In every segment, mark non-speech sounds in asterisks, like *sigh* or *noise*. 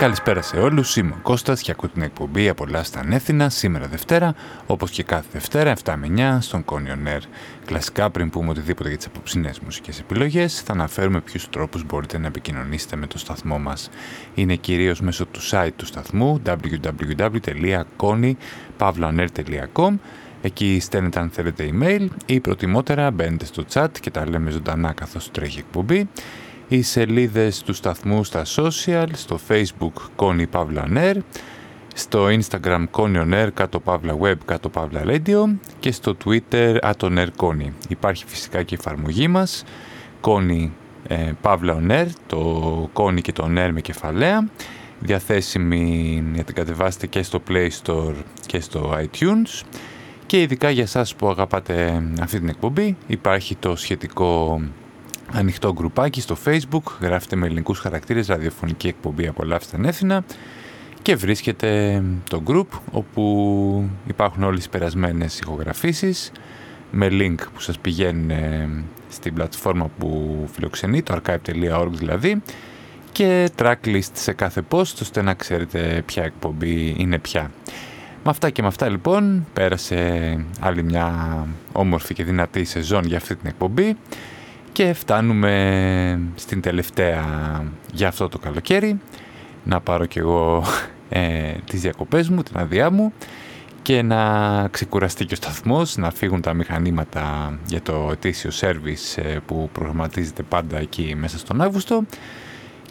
Καλησπέρα σε όλους, είμαι ο Κώστας και ακούω την εκπομπή «Απολά στα Ανέθινα» σήμερα Δευτέρα, όπως και κάθε Δευτέρα 7 με 9 στον Κόνιον Air. Κλασικά πριν πούμε οτιδήποτε για τις απόψινές μουσικές επιλογές, θα αναφέρουμε ποιους τρόπους μπορείτε να επικοινωνήσετε με το σταθμό μας. Είναι κυρίως μέσω του site του σταθμού www.koni.pavloaner.com Εκεί στέλνετε αν θέλετε email ή προτιμότερα μπαίνετε στο chat και τα λέμε ζωντανά καθώς τρέχει εκπομπή οι σελίδες του σταθμού στα social, στο facebook Connie Pavla Nair, στο instagram Connie On Air, κάτω Pavla Web, κάτω Pavla Radio και στο twitter Air Connie. Υπάρχει φυσικά και η εφαρμογή μας, Connie ε, Pavla On Air, το Connie και το On Air με κεφαλαία, διαθέσιμη να την κατεβάσετε και στο Play Store και στο iTunes και ειδικά για εσάς που αγαπάτε αυτή την εκπομπή υπάρχει το σχετικό ανοιχτό γκρουπάκι στο facebook, γράφετε με ελληνικούς χαρακτήρες ραδιοφωνική εκπομπή «Απολαύστε Έθινα» και βρίσκεται το group όπου υπάρχουν όλες οι περασμένες ηχογραφήσεις με link που σας πηγαίνουν στην πλατφόρμα που φιλοξενεί, το archive.org δηλαδή και tracklist σε κάθε post ώστε να ξέρετε ποια εκπομπή είναι πια. Με αυτά και με αυτά λοιπόν πέρασε άλλη μια όμορφη και δυνατή σεζόν για αυτή την εκπομπή. Και φτάνουμε στην τελευταία για αυτό το καλοκαίρι. Να πάρω κι εγώ ε, τις διακοπές μου, την αδειά μου και να ξεκουραστεί και ο σταθμός, να φύγουν τα μηχανήματα για το ετήσιο σέρβις ε, που προγραμματίζεται πάντα εκεί μέσα στον Αύγουστο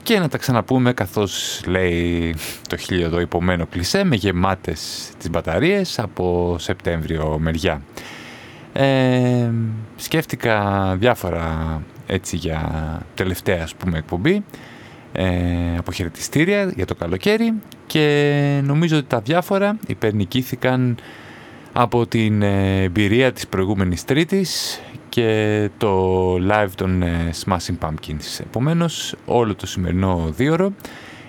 και να τα ξαναπούμε καθώς λέει το χίλιο υπομένο κλισέ με γεμάτες τις μπαταρίες από Σεπτέμβριο μεριά. Ε, σκέφτηκα διάφορα έτσι για τελευταία ας πούμε εκπομπή ε, αποχαιρετιστήρια για το καλοκαίρι και νομίζω ότι τα διάφορα υπερνικήθηκαν από την ε, εμπειρία της προηγούμενης Τρίτης και το live των ε, Smashing Pumpkins. Επομένως όλο το σημερινό δίωρο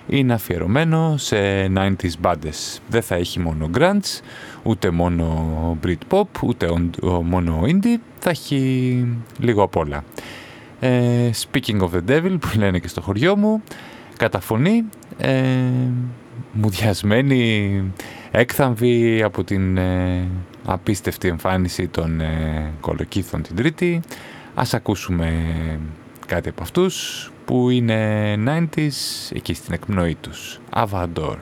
είναι αφιερωμένο σε 90s bands. Δεν θα έχει μόνο grunge, ούτε μόνο Britpop, ούτε μόνο indie, θα έχει λίγο απ' όλα. Ε, speaking of the devil που λένε και στο χωριό μου, καταφωνή, ε, μουδιασμένη, έκθαμβη από την ε, απίστευτη εμφάνιση των ε, κολοκύθων την Τρίτη. Ας ακούσουμε κάτι από αυτούς που είναι 90s εκεί στην εκπνοή τους. Avador.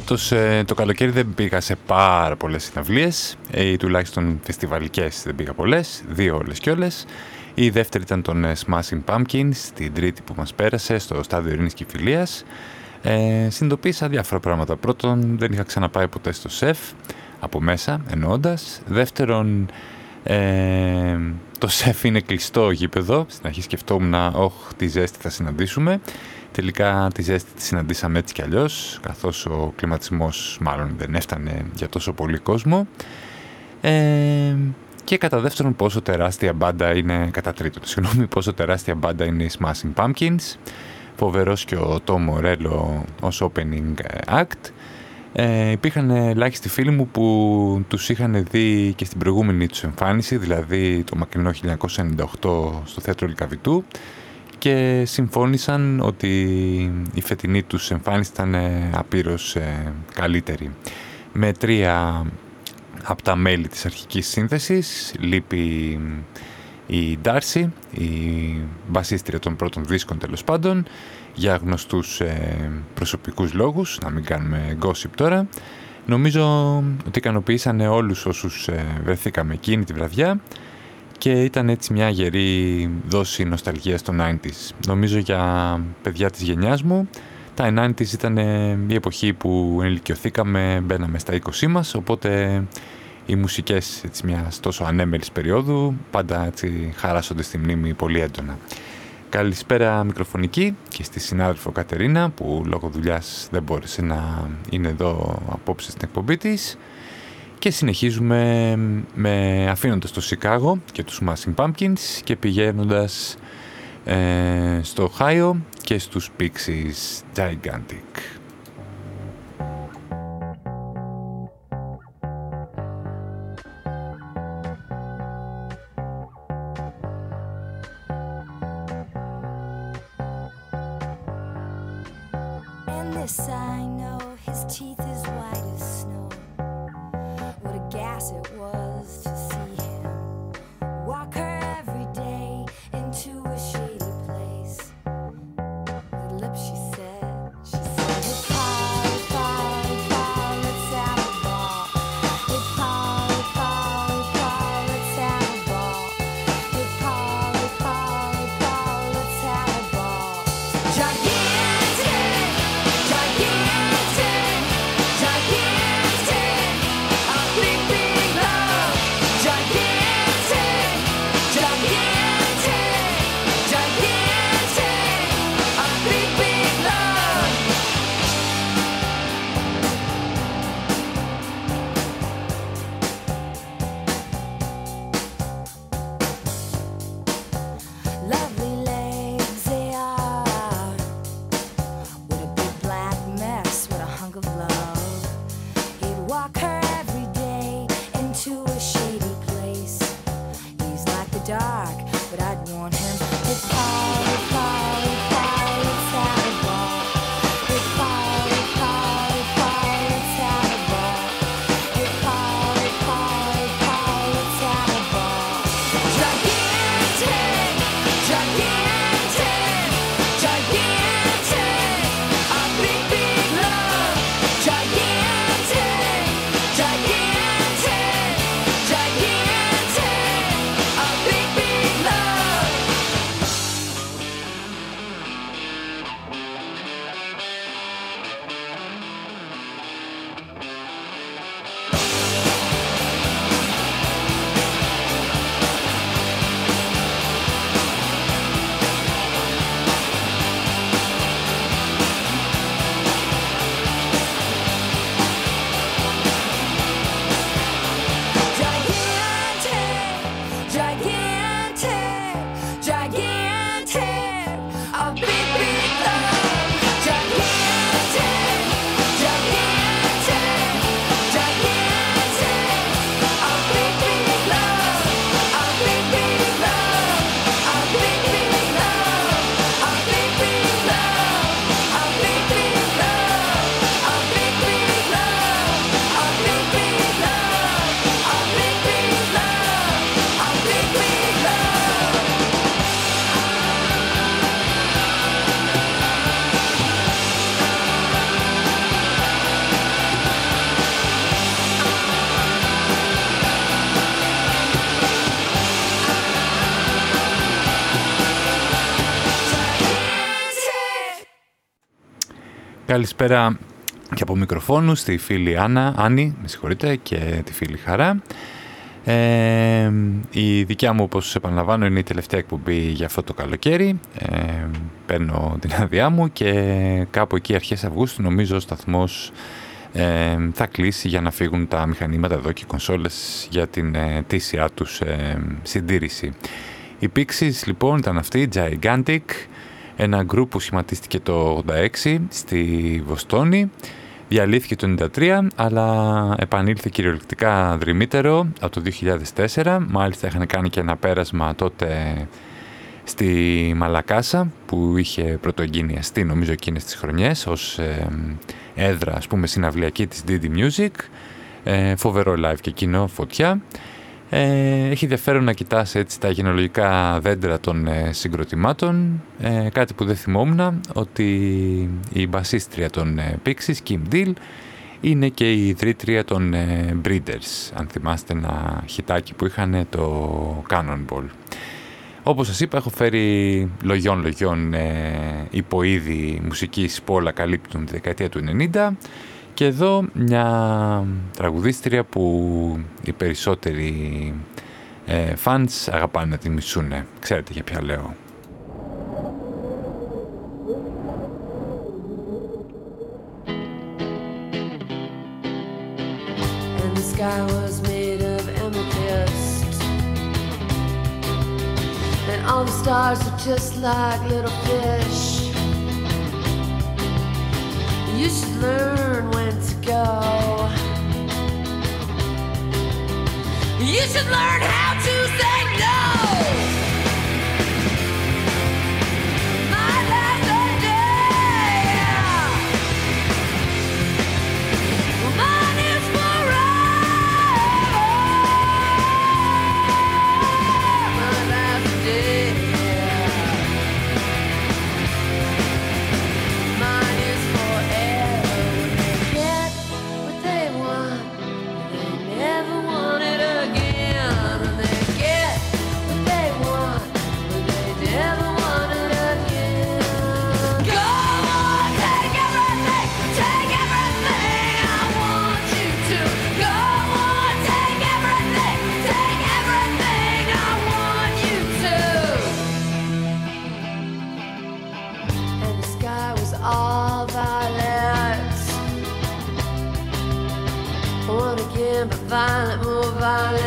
Φέτος ε, το καλοκαίρι δεν πήγα σε πάρα πολλές συναυλίες ή τουλάχιστον φεστιβαλικές δεν πήγα πολλές, δύο όλες και όλες. Η δεύτερη ήταν τον ε, Smashing Pumpkins, την τρίτη που μας πέρασε στο στάδιο Ειρήνης και Φιλίας. Ε, συνειδητοποίησα διάφορα πράγματα. Πρώτον, δεν είχα ξαναπάει ποτέ στο ΣΕΦ, από μέσα εννοώντας. Δεύτερον, ε, το ΣΕΦ είναι κλειστό γήπεδο. Στην αρχή σκεφτόμουν, όχι, τη ζέστη θα συναντήσουμε. Τελικά τη ζέστη τη συναντήσαμε έτσι κι αλλιώς, καθώς ο κλιματισμός μάλλον δεν έφτανε για τόσο πολύ κόσμο. Ε, και κατά δεύτερον πόσο τεράστια μπάντα είναι, κατά τρίτον, συγγνώμη, πόσο τεράστια μπάντα είναι η Smashing Pumpkins. Φοβερός και ο Tom Morello ως opening act. Ε, υπήρχαν ελάχιστοι φίλοι μου που τους είχαν δει και στην προηγούμενη τους εμφάνιση, δηλαδή το μακρινό 1998 στο θέατρο Λικαβητού και συμφώνησαν ότι η φετινή τους εμφάνιση ήταν ε, απείρως ε, καλύτερη. Με τρία από τα μέλη της αρχικής σύνθεσης λείπει η Ντάρση, η βασίστρια των πρώτων δίσκων τέλος πάντων, για γνωστούς ε, προσωπικούς λόγους, να μην κάνουμε gossip τώρα. Νομίζω ότι ικανοποιήσανε όλους όσους ε, βρεθήκαμε εκείνη τη βραδιά και ήταν έτσι μια γερή δόση νοσταλγίας των 90s. Νομίζω για παιδιά της γενιάς μου, τα 90s ήταν η εποχή που ενηλικιωθήκαμε, μπαίναμε στα 20 μας, οπότε οι μουσικές έτσι, μιας τόσο ανέμελης περίοδου πάντα έτσι, χαράσσονται στη μνήμη πολύ έντονα. Καλησπέρα μικροφωνική και στη συνάδελφο Κατερίνα που λόγω δουλειάς δεν μπόρεσε να είναι εδώ απόψε στην εκπομπή της και συνεχίζουμε με αφήνοντας το Σικάγο και τους Smashing Pumpkins και πηγαίνοντας ε, στο Χάιο και στους Pixies Gigantic. Καλησπέρα και από μικροφόνου στη φίλη Άννα, Άννη, με συγχωρείτε, και τη φίλη Χαρά. Ε, η δικιά μου, όπως επαναλαμβάνω, είναι η τελευταία εκπομπή για αυτό το καλοκαίρι. Ε, παίρνω την άδειά μου και κάπου εκεί αρχές Αυγούστου νομίζω ο σταθμός ε, θα κλείσει για να φύγουν τα μηχανήματα εδώ και οι κονσόλες για την ε, τήσια τους ε, συντήρηση. Οι Pixies λοιπόν ήταν αυτή, Gigantic, ένα γκρουπ που σχηματίστηκε το 86 στη Βοστόνη. Διαλύθηκε το 1993, αλλά επανήλθε κυριολεκτικά δρυμύτερο από το 2004. Μάλιστα είχαν κάνει και ένα πέρασμα τότε στη Μαλακάσα που είχε πρωτοεγκυνιαστεί νομίζω εκείνες τις χρονιές ως έδρα ας πούμε συναυλιακή της Didi Music. Ε, φοβερό live και εκείνο, φωτιά. Ε, έχει ενδιαφέρον να κοιτάς έτσι τα γενολογικά δέντρα των ε, συγκροτημάτων. Ε, κάτι που δεν θυμόμουν, ότι η μπασίστρια των ε, Pixies, Kim Deal, είναι και η ιδρύτρια των ε, Breeders. Αν θυμάστε ένα χιτάκι που είχαν το Cannonball. Όπως σας είπα, έχω φέρει λογιών-λογιών ε, υποείδη μουσικής που όλα καλύπτουν τη δεκαετία του 90 και εδώ μια τραγουδίστρια που οι περισσότεροι ε, αγαπάνε να τη μισούνε. Ξέρετε για ποια λέω. Go. You should learn how to say no. vale, oh vale.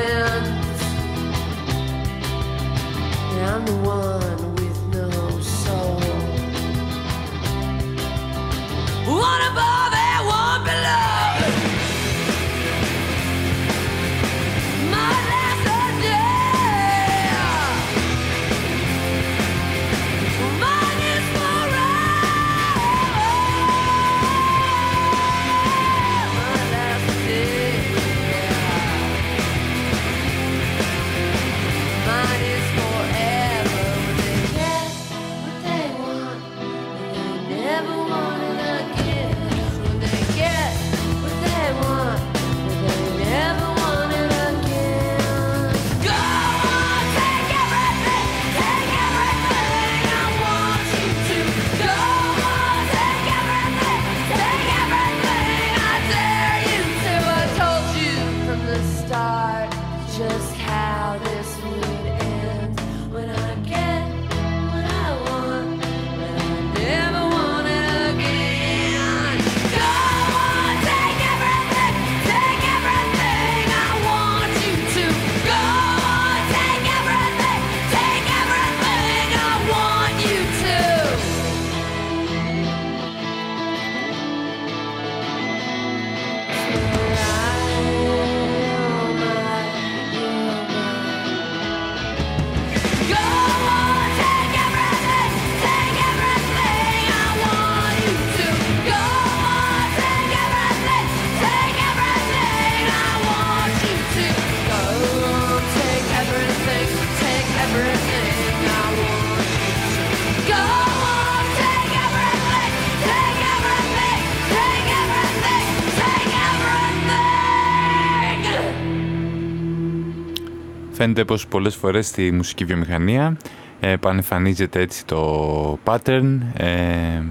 Φαίνεται πως πολλές φορές στη μουσική βιομηχανία ε, πανεφανίζεται έτσι το pattern. Ε,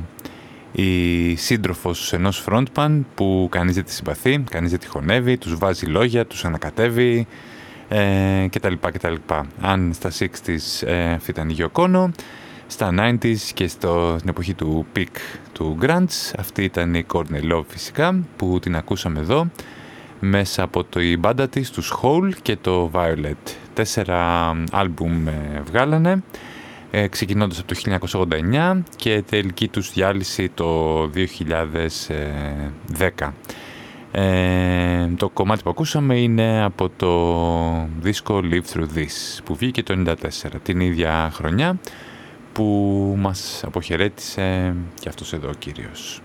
η σύντροφος ενός frontman που κανείς δεν τη συμπαθεί, κανείς δεν τη χωνεύει, τους βάζει λόγια, τους ανακατεύει ε, κτλ. κτλ. Αν στα 60s ε, αυτή ήταν η Γιοκόνο, στα 90s και στο, στην εποχή του peak του grunge, αυτή ήταν η Courtney Love φυσικά, που την ακούσαμε εδώ, μέσα από το η μπάντα της, τους Hole και το Violet. Τέσσερα άλμπουμ ε, βγάλανε, ε, ξεκινώντας από το 1989 και τελική τους διάλυση το 2010. Ε, το κομμάτι που ακούσαμε είναι από το δίσκο Live Through This που βγήκε το 1994, την ίδια χρονιά που μας αποχαιρέτησε και αυτός εδώ ο κύριος.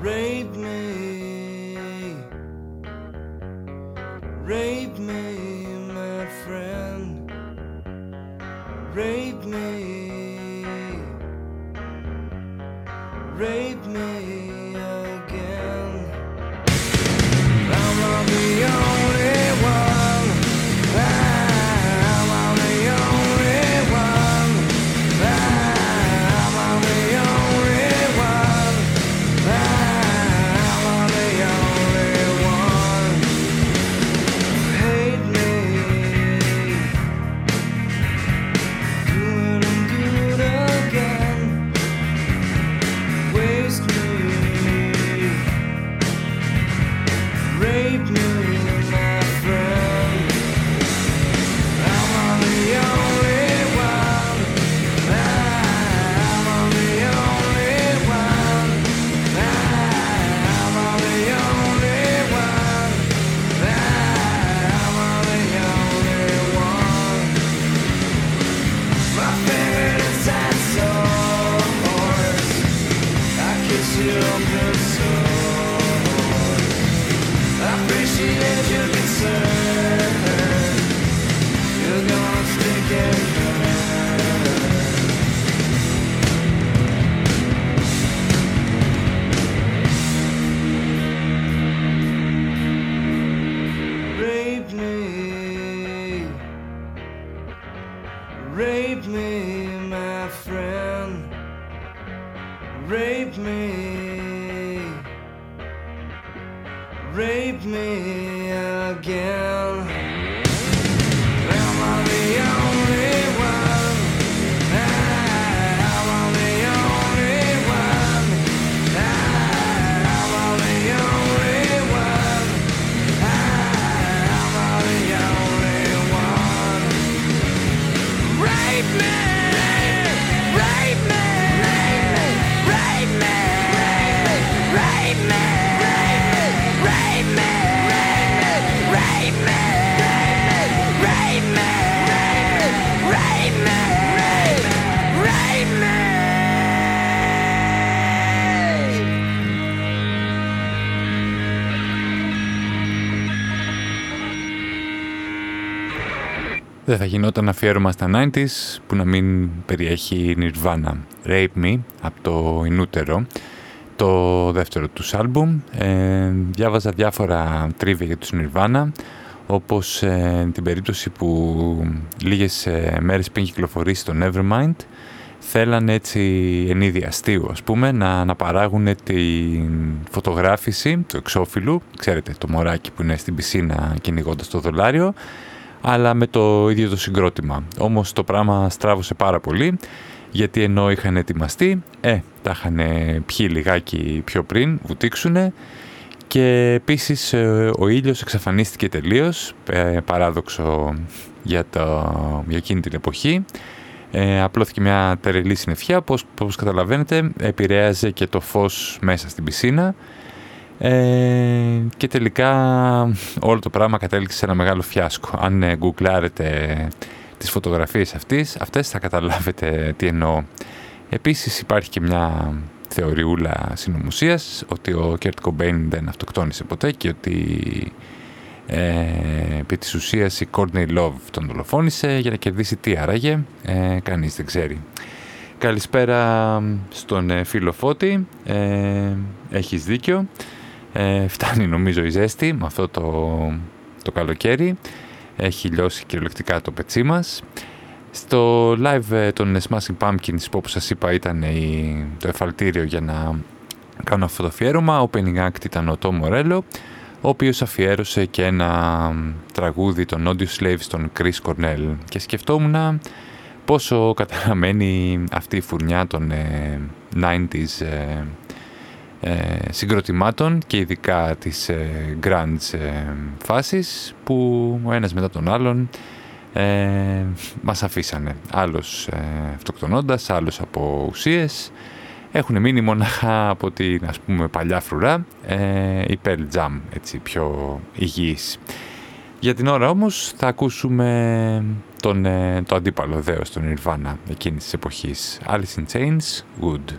Rape me, rape me, my friend, rape me, rape me again. I'm not the only Δεν θα γινόταν αφιέρωμα στα 90s που να μην περιέχει Nirvana. Rape Me από το Ινούτερο, το δεύτερο τους άλμπουμ. Ε, διάβαζα διάφορα τρίβια για τους Nirvana, όπως ε, την περίπτωση που λίγες ε, μέρες πριν κυκλοφορήσει το Nevermind, θέλανε έτσι εν είδη αστείου, ας πούμε, να, να παράγουν τη φωτογράφηση του εξώφυλλου, ξέρετε το μωράκι που είναι στην πισίνα κυνηγώντας το δολάριο, αλλά με το ίδιο το συγκρότημα. Όμως το πράγμα στράβωσε πάρα πολύ, γιατί ενώ είχαν ετοιμαστεί, ε, τα είχαν πιει λιγάκι πιο πριν, βουτήξουνε, και επίσης ε, ο ήλιος εξαφανίστηκε τελείως, ε, παράδοξο για, το, για εκείνη την εποχή. Ε, απλώθηκε μια τερελή συννεφιά, όπως, όπως καταλαβαίνετε επηρέαζε και το φως μέσα στην πισίνα ε, και τελικά όλο το πράγμα κατέληξε σε ένα μεγάλο φιάσκο. Αν ε, γκουγκλάρετε τις φωτογραφίες αυτής, αυτές θα καταλάβετε τι εννοώ. Επίσης υπάρχει και μια θεωριούλα συνωμοσίας ότι ο Κέρτ Κομπέιν δεν αυτοκτόνησε ποτέ και ότι ε, επί της ουσίας η Courtney Love τον δολοφόνησε για να κερδίσει τι άραγε, ε, κανείς δεν ξέρει. Καλησπέρα στον ε, φίλο Φώτη, ε, έχεις δίκιο. Ε, φτάνει νομίζω η ζέστη με αυτό το, το καλοκαίρι. Έχει λιώσει κυριολεκτικά το πετσί μας. Στο live ε, των Smashing Pumpkins που όπως σας είπα ήταν η, το εφαλτήριο για να κάνω αυτό το αφιέρωμα. Opening act ήταν ο Tom Morello, ο οποίος αφιέρωσε και ένα τραγούδι των Audio Slaves των Chris Cornell. Και σκεφτόμουν πόσο καταραμένη αυτή η φουρνιά των 90s ε, ε, συγκροτημάτων και ειδικά της ε, grunge ε, φάσης που ο ένας μετά τον άλλον ε, μας αφήσανε. Άλλος ε, αυτοκτονώντας, άλλος από ουσίες. Έχουν μείνει μονάχα από την ας πούμε παλιά φρουρά ε, η Pearl Jam, έτσι πιο υγιής. Για την ώρα όμως θα ακούσουμε τον, ε, το αντίπαλο δέος, τον Nirvana εκείνης της εποχής. Alice in Chains, Wood.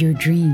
Your dreams.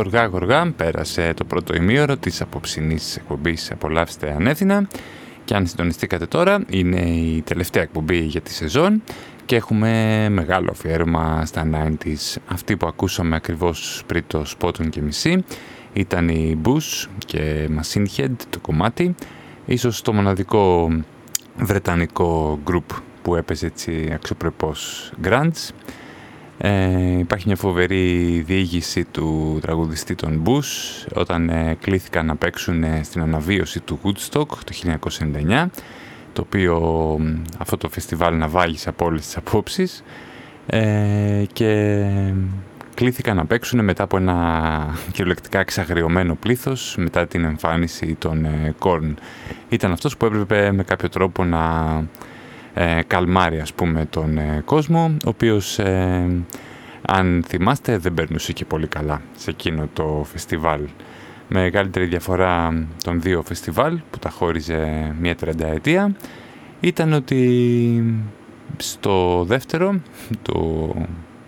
Γοργά γοργά πέρασε το πρώτο ημίωρο της απόψινής εκπομπής «Απολαύστε ανέθινα» και αν συντονιστήκατε τώρα είναι η τελευταία εκπομπή για τη σεζόν και έχουμε μεγάλο αφιέρωμα στα 90's. Αυτή που ακούσαμε ακριβώς πριν το σπότον και μισή ήταν η Bush και Machine Head το κομμάτι. Ίσως το μοναδικό βρετανικό group που έπαιζε έτσι αξιοπρεπώς grunge ε, υπάρχει μια φοβερή διήγηση του τραγουδιστή των Bush όταν ε, κλήθηκαν να παίξουν ε, στην αναβίωση του Woodstock το 1999 το οποίο αυτό το φεστιβάλ να βάγισε από όλες τις απόψεις ε, και κλήθηκαν να παίξουν μετά από ένα κυριολεκτικά εξαγριωμένο πλήθος μετά την εμφάνιση των ε, Korn. Ήταν αυτός που έπρεπε με κάποιο τρόπο να ε, καλμάρει ας πούμε τον ε, κόσμο, ο οποίος ε, αν θυμάστε δεν περνούσε και πολύ καλά σε εκείνο το φεστιβάλ. Μεγαλύτερη διαφορά των δύο φεστιβάλ που τα χώριζε μία τριανταετία ήταν ότι στο δεύτερο, το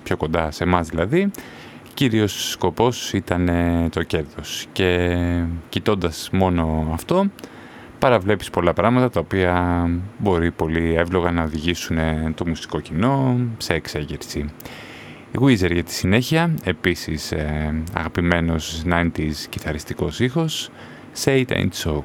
πιο κοντά σε εμάς δηλαδή, κύριος σκοπός ήταν το κέρδος και κοιτώντας μόνο αυτό παραβλέπεις πολλά πράγματα τα οποία μπορεί πολύ εύλογα να οδηγήσουν το μουσικό κοινό σε εξέγερση. Η Weezer για τη συνέχεια, επίσης ε, αγαπημένος 90s κιθαριστικός ήχος, Say It Ain't So.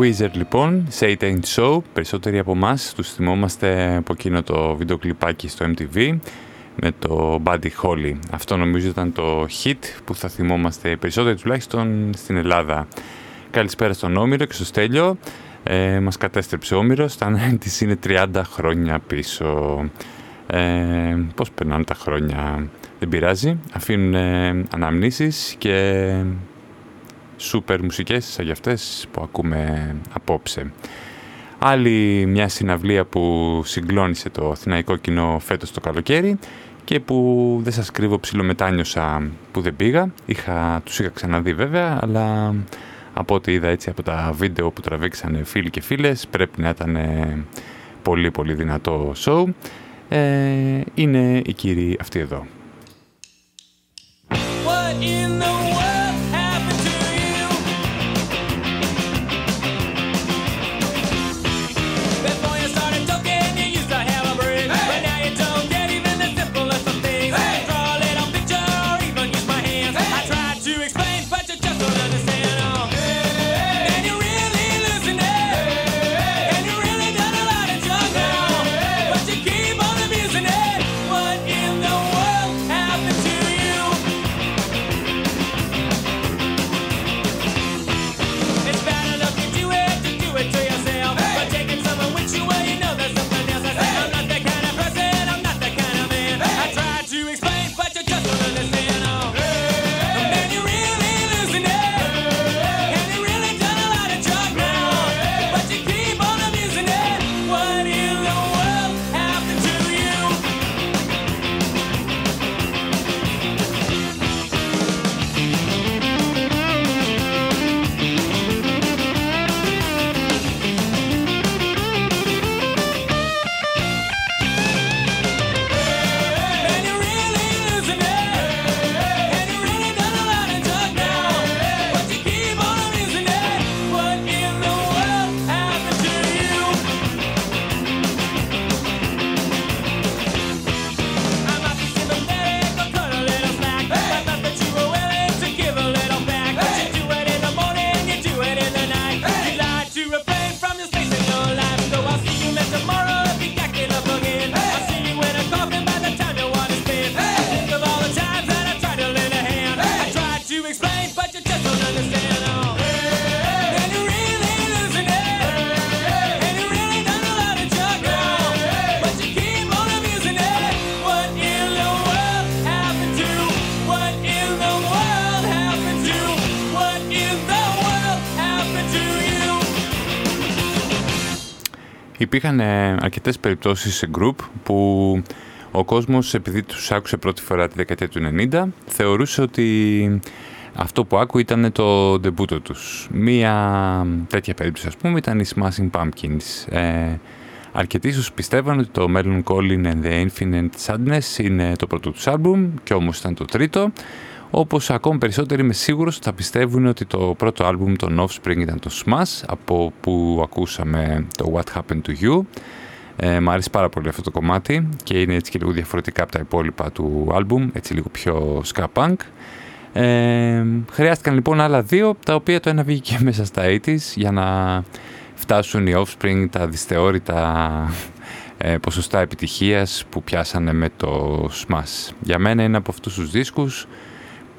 Wizard λοιπόν, Say It Ain't So, περισσότεροι από εμάς τους θυμόμαστε από εκείνο το βίντεο κλιπάκι στο MTV με το Buddy Holly. Αυτό νομίζω ήταν το hit που θα θυμόμαστε περισσότεροι τουλάχιστον στην Ελλάδα. Καλησπέρα στον Όμηρο και στο Στέλιο. Ε, μας κατέστρεψε ο Όμηρος, τα της είναι 30 χρόνια πίσω. Ε, πώς περνάνε τα χρόνια, δεν πειράζει. Αφήνουν ε, αναμνήσεις και σούπερ μουσικές σαν για αυτές που ακούμε απόψε. Άλλη μια συναυλία που συγκλώνησε το αθηναϊκό κοινό φέτος το καλοκαίρι και που δεν σας κρύβω ψιλομετάνιωσα που δεν πήγα. Είχα, τους είχα ξαναδεί βέβαια, αλλά από ό,τι είδα έτσι από τα βίντεο που τραβήξανε φίλοι και φίλες πρέπει να ήταν πολύ πολύ δυνατό show. Ε, είναι οι κύριοι αυτοί εδώ. Υπήρχαν ε, αρκετές περιπτώσεις σε group που ο κόσμος επειδή τους άκουσε πρώτη φορά τη δεκαετία του 90 θεωρούσε ότι αυτό που άκου ήταν το ντεμπούτο τους. Μία τέτοια περίπτωση ας πούμε ήταν οι Smashing Pumpkins. Ε, αρκετοί ίσως πιστεύαν ότι το Melancholy and the Infinite Sadness είναι το πρώτο τους άλμπουμ και όμως ήταν το τρίτο όπως ακόμη περισσότεροι είμαι σίγουρος θα πιστεύουν ότι το πρώτο άλμπουμ των Offspring ήταν το Smash από που ακούσαμε το What Happened to You. Ε, μ' αρέσει πάρα πολύ αυτό το κομμάτι και είναι έτσι και λίγο διαφορετικά από τα υπόλοιπα του άλμπουμ έτσι λίγο πιο ska punk. Ε, χρειάστηκαν λοιπόν άλλα δύο τα οποία το ένα βγήκε *laughs* μέσα στα 80's για να φτάσουν οι Offspring τα δυσθεώρητα ε, ποσοστά επιτυχίας που πιάσανε με το Smash. Για μένα είναι από αυτούς τους δίσκους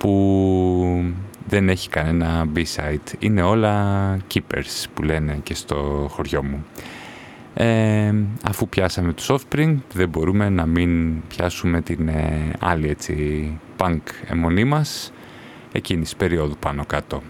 που δεν έχει κανένα B-side. Είναι όλα keepers που λένε και στο χωριό μου. Ε, αφού πιάσαμε τους Offspring δεν μπορούμε να μην πιάσουμε την ε, άλλη έτσι punk αιμονή μας εκείνης περίοδου πάνω κάτω.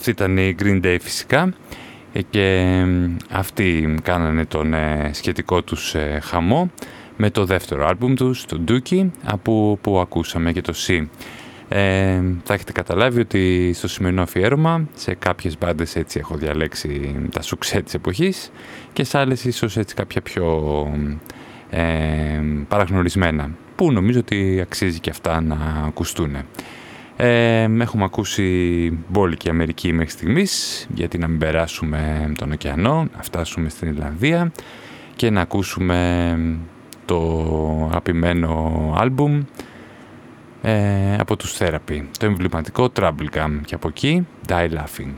Αυτή ήταν η Green Day φυσικά ε, και αυτοί κάνανε τον ε, σχετικό τους ε, χαμό με το δεύτερο άλμπουμ τους, το Dookie, από που ακούσαμε και το C. Ε, θα έχετε καταλάβει ότι στο σημερινό αφιέρωμα σε κάποιες μπάντες έτσι έχω διαλέξει τα σουξέ της εποχής και σε άλλες ίσως έτσι κάποια πιο ε, παραγνωρισμένα που νομίζω ότι αξίζει και αυτά να ακουστούν. Ε, έχουμε ακούσει μπόλικη Αμερική μέχρι στιγμής γιατί να μην περάσουμε τον ωκεανό, να φτάσουμε στην Ιρλανδία και να ακούσουμε το αγαπημένο άλμπουμ ε, από τους Therapy, το εμβληματικό Troublegum και από εκεί Die Laughing.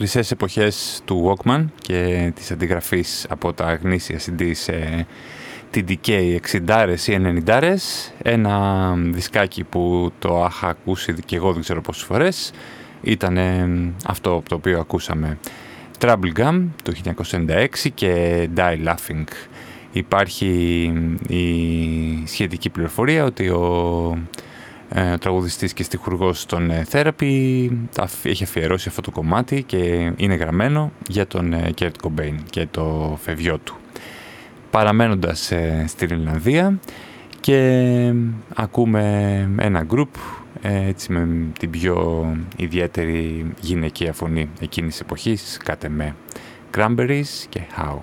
Χρυσές εποχές του Walkman και της αντιγραφής από τα γνήσια CD σε TDK 60 ή 90 ένα δισκάκι που το είχα ακούσει και εγώ δεν ξέρω πόσες φορές. Ήταν αυτό το οποίο ακούσαμε Trouble Gum το 1996 και Die Laughing. Υπάρχει η σχετική πληροφορία ότι ο ε, τραγουδιστής και στιχουργός των ε, Therapy έχει αφιερώσει αυτό το κομμάτι και είναι γραμμένο για τον ε, Kurt Cobain και το φευγιό του. Παραμένοντας ε, στην Ιρλανδία και ακούμε ένα group έτσι με την πιο ιδιαίτερη γυναικεία φωνή εκείνης της εποχής, κάτε με Cranberries και How.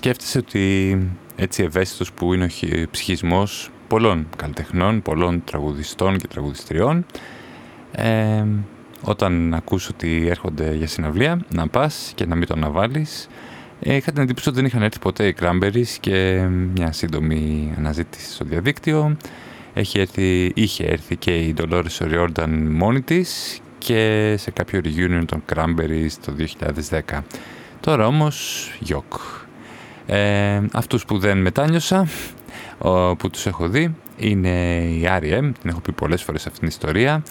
Καμιά φορά σκέφτεσαι ότι έτσι ευαίσθητος που είναι ο ψυχισμός πολλών καλλιτεχνών, πολλών τραγουδιστών και τραγουδιστριών ε, όταν ακούς ότι έρχονται για συναυλία να πας και να μην τον αναβάλεις ε, είχα την εντύπωση ότι δεν είχαν έρθει ποτέ οι Cranberries και μια σύντομη αναζήτηση στο διαδίκτυο έχει έρθει, είχε έρθει και η Dolores O'Riordan μόνη της και σε κάποιο reunion των Cranberries το 2010. Τώρα όμως, γιοκ. Ε, αυτούς που δεν μετάνιωσα, που τους έχω δει, είναι η R.E.M. Την έχω πει πολλές φορές αυτήν την ιστορία.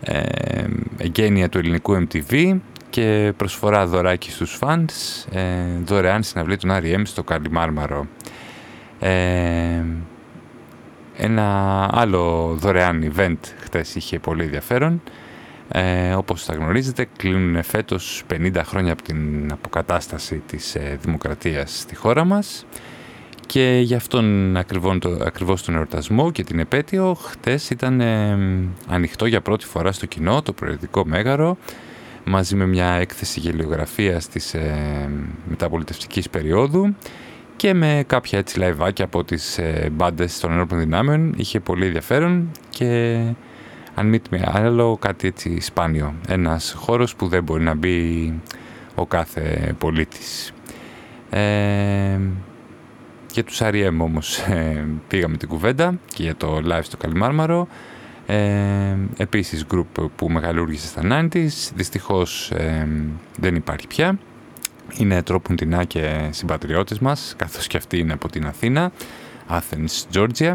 Ε, εγκαίνια του ελληνικού MTV και προσφορά δωράκι στους φανς, ε, δωρεάν συναυλή των R.E.M. στο Καλιμάρμαρο. Ε, ένα άλλο δωρεάν event χτες είχε πολύ ενδιαφέρον. Ε, όπως θα γνωρίζετε κλείνουν φέτος 50 χρόνια από την αποκατάσταση της ε, δημοκρατίας στη χώρα μας. Και γι' αυτόν ακριβώς, το, ακριβώς τον εορτασμό και την επέτειο χτες ήταν ε, ανοιχτό για πρώτη φορά στο κοινό το προεδρικό μέγαρο μαζί με μια έκθεση γελιογραφίας της ε, μεταπολιτευτικής περίοδου και με κάποια έτσι λαϊβάκια από τις ε, μπάντες των ενόπλων δυνάμεων. Είχε πολύ ενδιαφέρον και αν μη με άλλο κάτι έτσι σπάνιο. Ένας χώρος που δεν μπορεί να μπει ο κάθε πολίτης. Ε, και τους R.E.M. όμως ε, πήγαμε την κουβέντα και για το live στο Καλιμάρμαρο. Ε, επίσης group που μεγαλούργησε στα 90's, δυστυχώς ε, δεν υπάρχει πια. Είναι τρόπουν και συμπατριώτες μας, καθώς και αυτοί είναι από την Αθήνα, Athens, Georgia.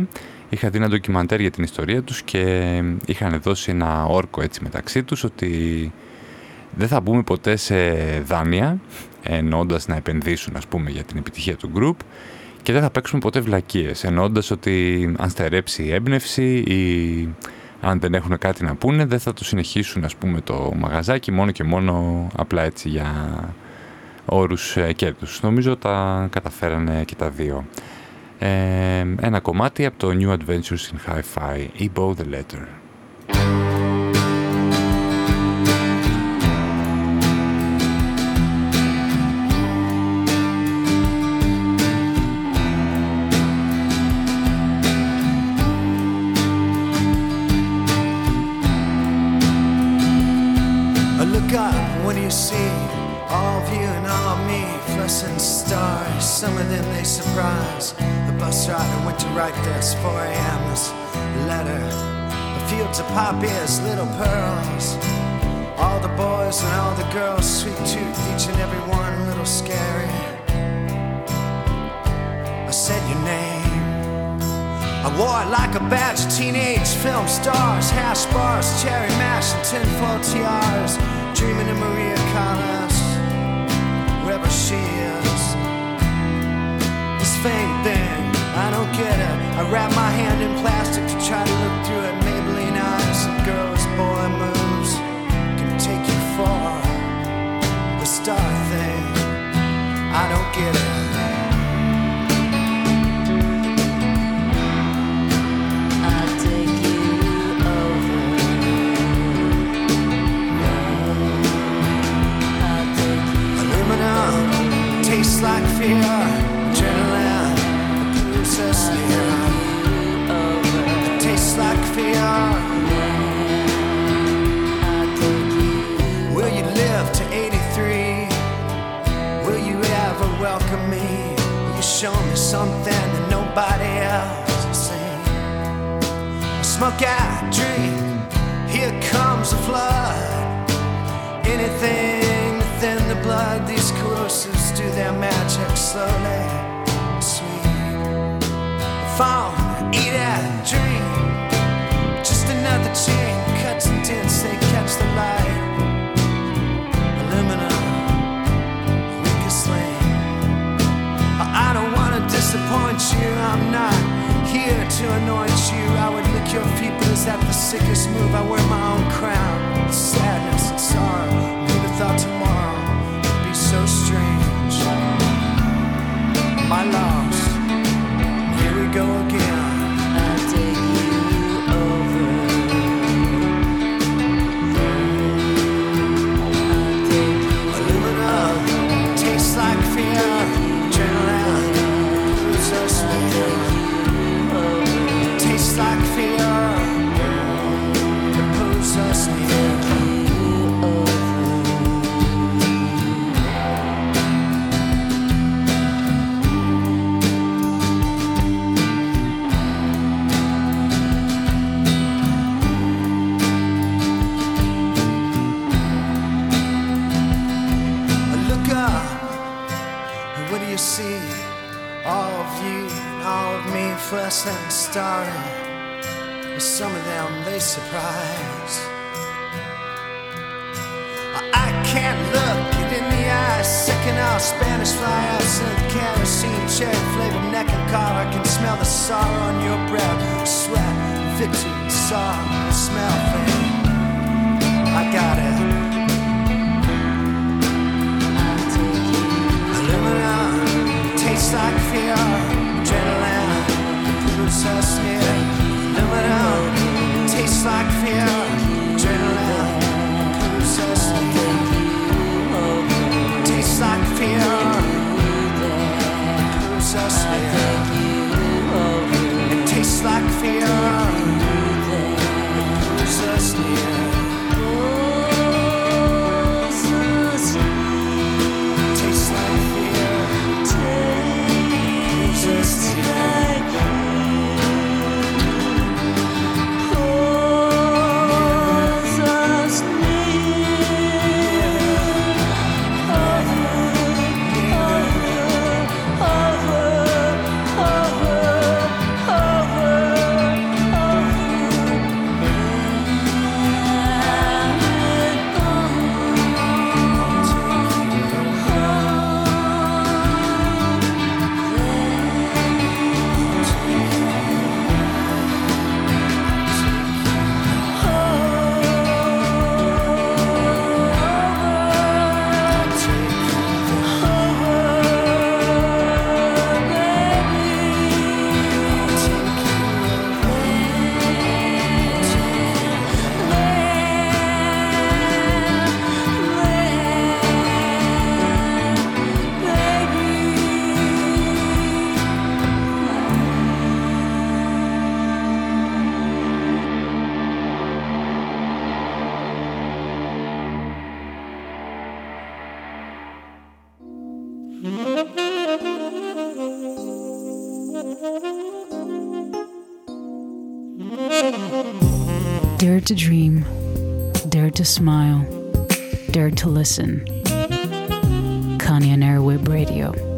Είχα δει ένα ντοκιμαντέρ για την ιστορία τους και είχαν δώσει ένα όρκο έτσι μεταξύ τους ότι δεν θα μπούμε ποτέ σε δάνεια, εννοώντας να επενδύσουν ας πούμε για την επιτυχία του group και δεν θα παίξουμε ποτέ βλακίες, εννοώντας ότι αν στερέψει η έμπνευση ή αν δεν έχουν κάτι να πούνε δεν θα το συνεχίσουν ας πούμε το μαγαζάκι μόνο και μόνο απλά έτσι για όρους ε, κέρδους. Νομίζω τα καταφέρανε και τα δύο. Ε, ένα κομμάτι από το New Adventures in Hi-Fi, Ebo the Letter. Look up when you see Some of them they surprise the bus rider went to write this 4 a.m. letter. The fields of poppies, little pearls. All the boys and all the girls, sweet tooth, each and every one a little scary. I said your name. I wore it like a badge of teenage film stars, hash bars, cherry mash, and tinfoil tiaras. Dreaming of Maria Callas, wherever she is. This fame thing. I don't get it. I wrap my hand in plastic to try to look through it. Maybelline eyes and girls, boy moves can take you far. The star thing, I don't get it. I take you over. Aluminum tastes like fear something that nobody else has seen? I smoke out, drink. Here comes a flood. Anything within the blood, these corrosives do their magic slowly phone, eat and drink. Here to anoint you. I would lick your feet, but is that the sickest move? I wear my own crown. Sadness and sorrow. Who'd have thought tomorrow would be so strange? My loss go again. fresh and starry. Some of them they surprise. I can't look it in the eyes. Second off Spanish fly out, of the kerosene, cherry flavored neck and collar. Can smell the sorrow on your breath, sweat, victory, song, smell thing. I got it. Aluminum tastes like fear, adrenaline keeps us tastes like fear. Adrenaline us. Tastes like fear. Us. It tastes like fear. Dare to dream, dare to smile, dare to listen. Kanye and Airweb Radio.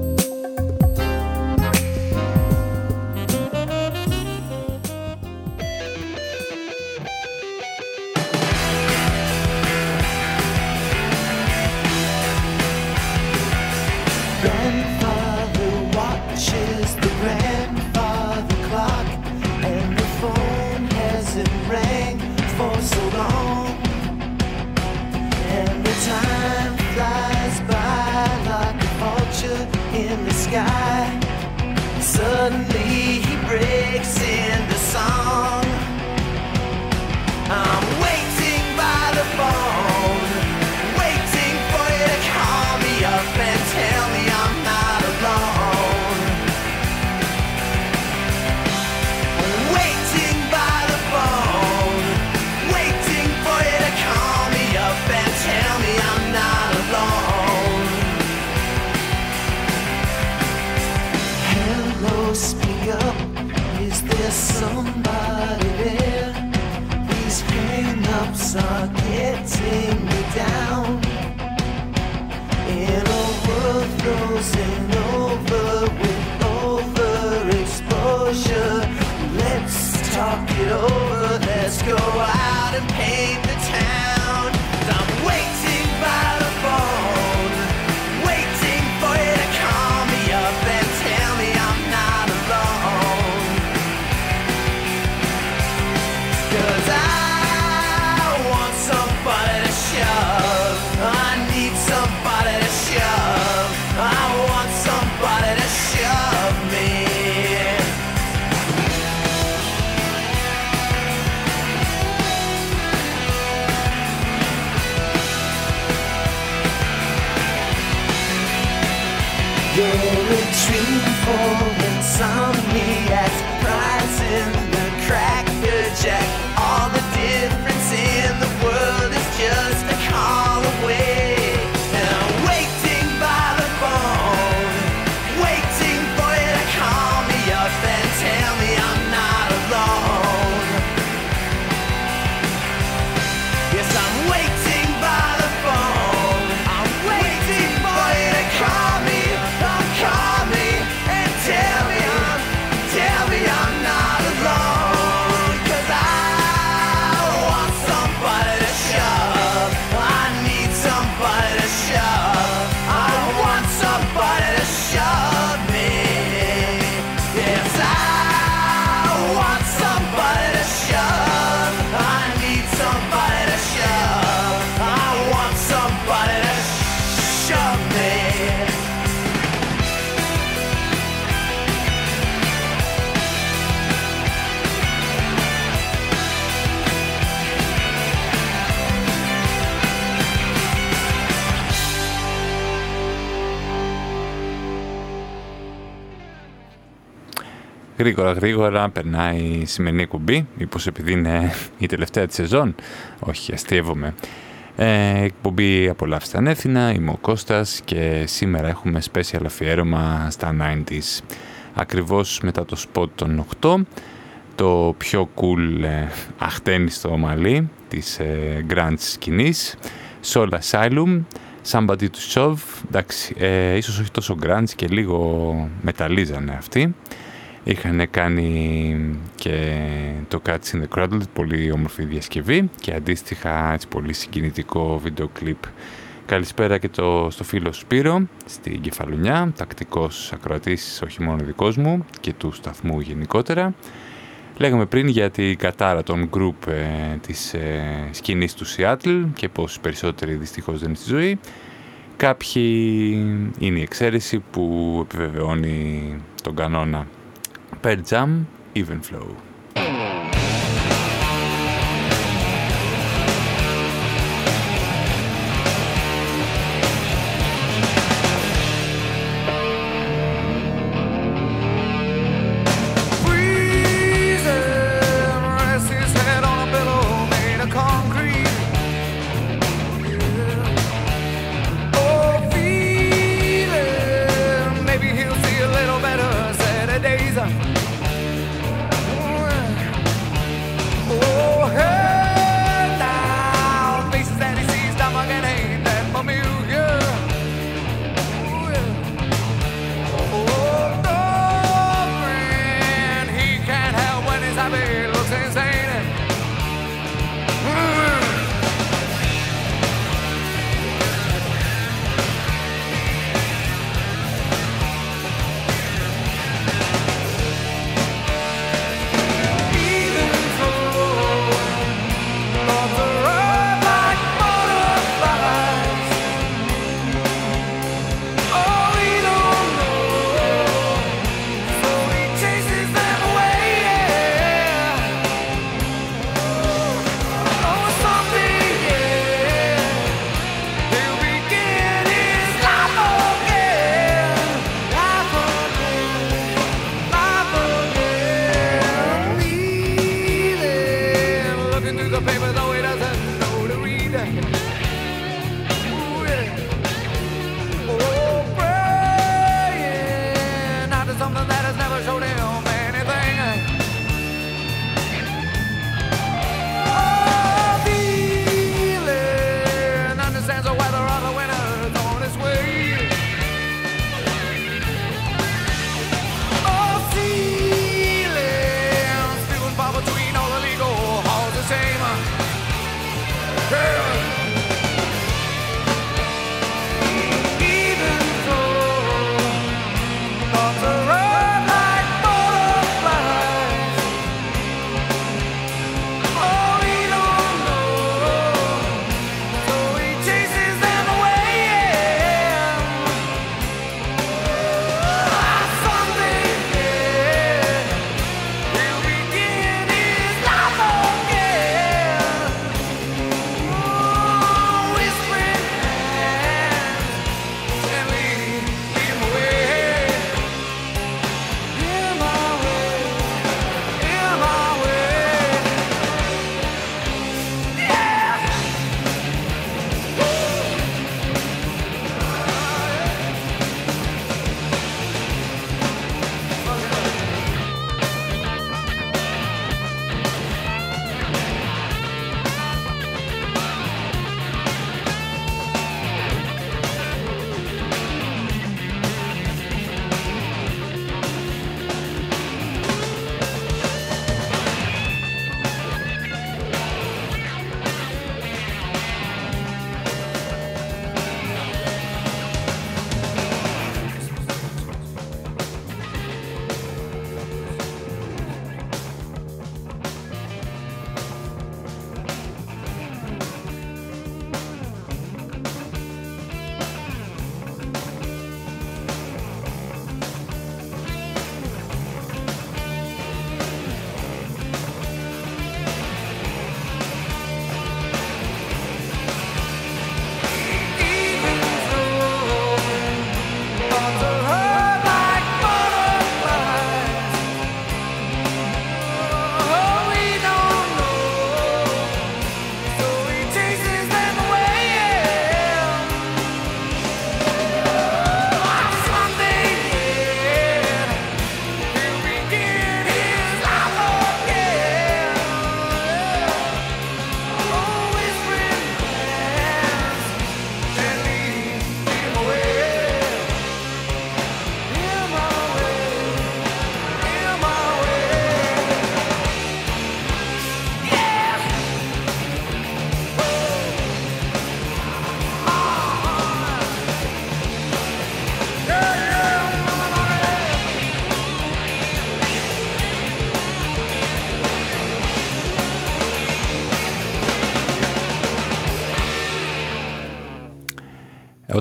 Γρήγορα γρήγορα περνάει η σημερινή κουμπί, μήπως επειδή είναι η τελευταία της σεζόν, όχι αστείευομαι. Ε, εκπομπή Απολαύστε Ανέθινα, είμαι ο Κώστας και σήμερα έχουμε special αφιέρωμα στα 90s. Ακριβώς μετά το spot των 8, το πιο cool ε, αχτένιστο μαλλί της ε, grunge σκηνής, Soul Asylum, Somebody to Shove, εντάξει, ε, ίσως όχι τόσο grunge και λίγο μεταλλίζανε αυτοί. Είχαν κάνει και το Cats in the Cradle, πολύ όμορφη διασκευή και αντίστοιχα έτσι, πολύ συγκινητικό βίντεο κλιπ. Καλησπέρα και το, στο φίλο Σπύρο στην Κεφαλουνιά, τακτικός ακροατής όχι μόνο δικός μου και του σταθμού γενικότερα. Λέγαμε πριν για την κατάρα των group ε, της ε, σκηνής του Σιάτλ και πως περισσότεροι δυστυχώς δεν είναι στη ζωή. Κάποιοι είναι η εξαίρεση που επιβεβαιώνει τον κανόνα. Per Jam, Even Flow.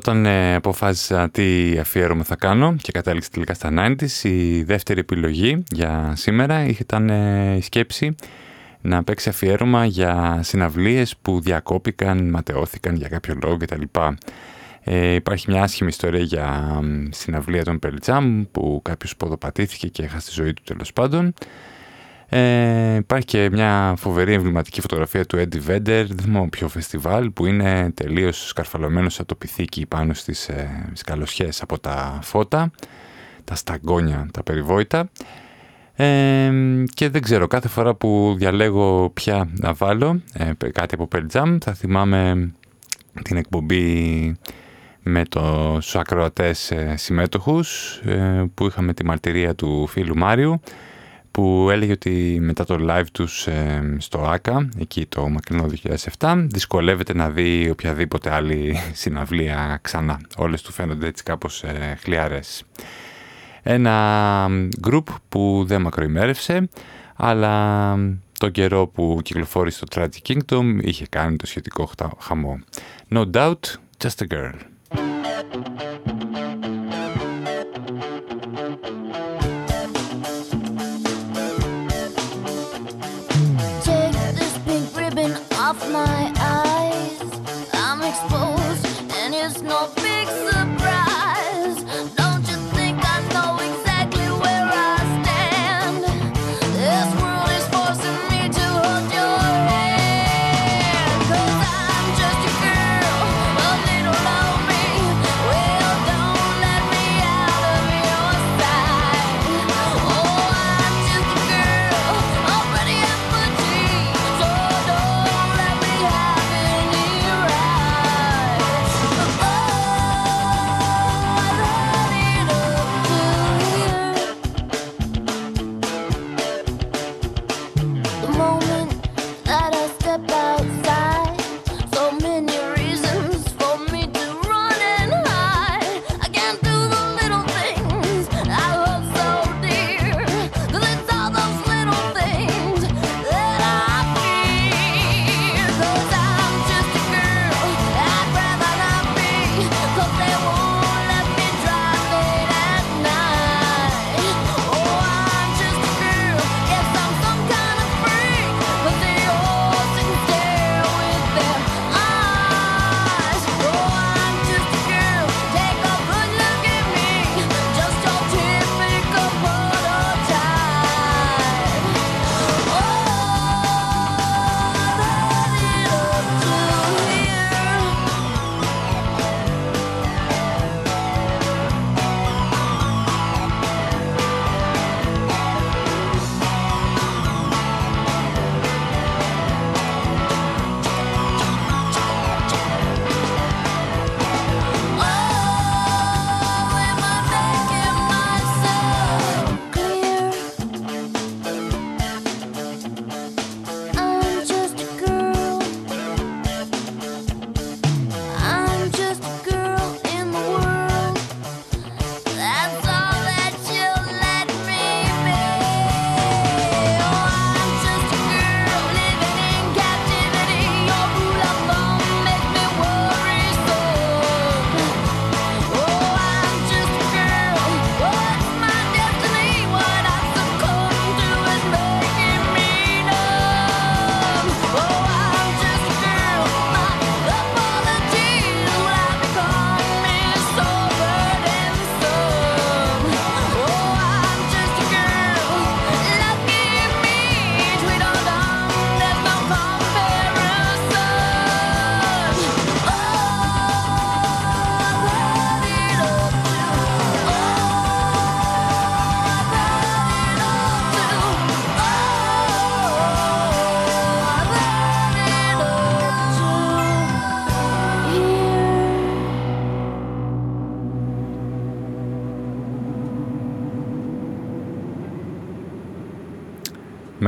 Όταν ε, αποφάσισα τι αφιέρωμα θα κάνω και κατάληξε τελικά στα 90's, η δεύτερη επιλογή για σήμερα ήταν ε, η σκέψη να παίξει αφιέρωμα για συναυλίες που διακόπηκαν, ματαιώθηκαν για κάποιο λόγο κτλ. Ε, υπάρχει μια άσχημη ιστορία για συναυλία των Pearl που κάποιος ποδοπατήθηκε και έχασε τη ζωή του τέλος πάντων. Ε, υπάρχει και μια φοβερή εμβληματική φωτογραφία του Eddie Vedder, δεν θυμάμαι ποιο φεστιβάλ, που είναι τελείως σκαρφαλωμένος από το πυθίκι πάνω στις ε, σκαλωσιές από τα φώτα, τα σταγκόνια, τα περιβόητα. Ε, και δεν ξέρω, κάθε φορά που διαλέγω πια να βάλω ε, κάτι από Pearl Jam, θα θυμάμαι την εκπομπή με τους ακροατές ε, συμμέτοχους ε, που είχαμε τη μαρτυρία του φίλου Μάριου που έλεγε ότι μετά το live τους ε, στο ΆΚΑ, εκεί το μακρινό 2007, δυσκολεύεται να δει οποιαδήποτε άλλη *laughs* συναυλία ξανά. Όλες του φαίνονται έτσι κάπως ε, χλιαρές. Ένα group που δεν μακροημέρευσε, αλλά το καιρό που κυκλοφόρησε το Tragic Kingdom είχε κάνει το σχετικό χαμό. No doubt, just a girl.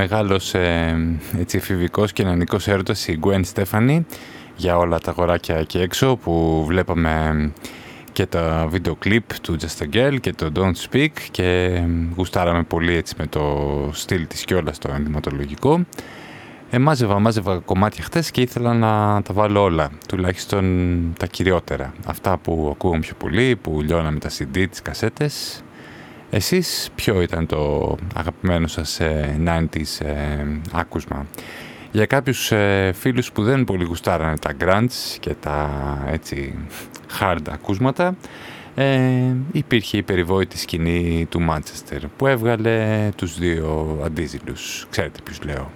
Μεγάλος ε, έτσι εφηβικός και νανικός έρωτας η Gwen Stefani για όλα τα αγοράκια εκεί έξω που βλέπαμε και τα βίντεο κλιπ του Just a Girl και το Don't Speak και γουστάραμε πολύ έτσι με το στυλ της κιόλας το ενδυματολογικό. Ε, μάζευα, μάζευα κομμάτια χτες και ήθελα να τα βάλω όλα, τουλάχιστον τα κυριότερα. Αυτά που ακούγαμε πιο πολύ, που λιώναμε τα CD, τις κασέτες. Εσείς ποιο ήταν το αγαπημένο σας 90s ε, ε, άκουσμα; Για κάποιους ε, φίλους που δεν πολύ γουστάρανε τα grunts και τα έτσι hard ακούσματα, ε, υπήρχε η περιβόητη σκηνή του Manchester που έβγαλε τους δύο αντίζηλους. Ξέρετε ποιους λέω.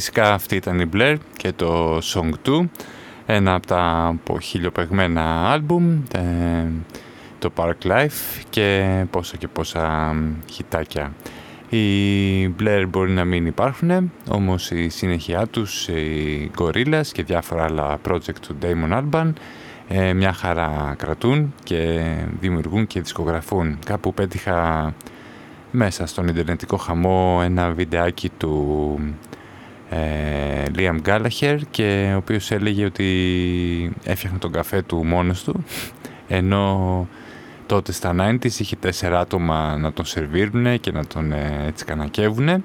Φυσικά αυτή ήταν η Blair και το Song 2, ένα από τα από χιλιοπεγμένα άλμπουμ, ε, το Park Life και πόσα και πόσα χιτάκια. Οι Blair μπορεί να μην υπάρχουν, όμως η συνεχεία τους, οι Gorillaz και διάφορα άλλα project του Damon Albarn ε, μια χαρά κρατούν και δημιουργούν και δισκογραφούν. Κάπου πέτυχα μέσα στον Ιντερνετικό χαμό ένα βιντεάκι του Λίαμ ε, Γκάλαχερ και ο οποίος έλεγε ότι έφτιαχνε τον καφέ του μόνος του ενώ τότε στα 90's είχε τέσσερα άτομα να τον σερβίρουν και να τον ε, έτσι κανακεύουν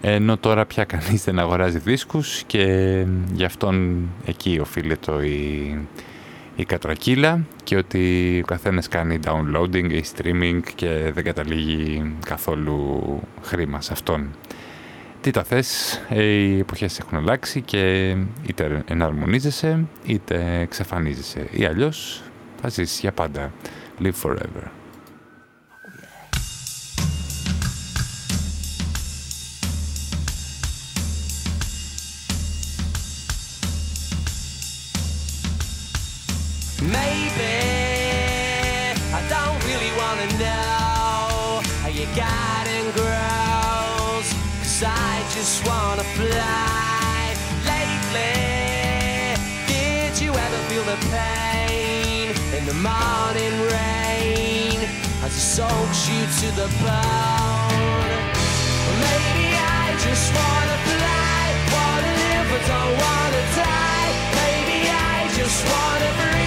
ενώ τώρα πια κανείς δεν αγοράζει δίσκους και γι' αυτόν εκεί οφείλεται η, η κατρακύλα και ότι ο καθένας κάνει downloading ή streaming και δεν καταλήγει καθόλου χρήμα σε αυτόν. Τι τα θες, οι εποχές έχουν αλλάξει και είτε εναρμονίζεσαι είτε εξαφανίζεσαι ή αλλιώς θα ζήσεις για πάντα. Live forever. Maybe I don't really wanna know how you got wanna fly. Lately, did you ever feel the pain in the morning rain as it soaks you to the bone? maybe I just wanna fly, wanna live but don't wanna die. Maybe I just wanna breathe.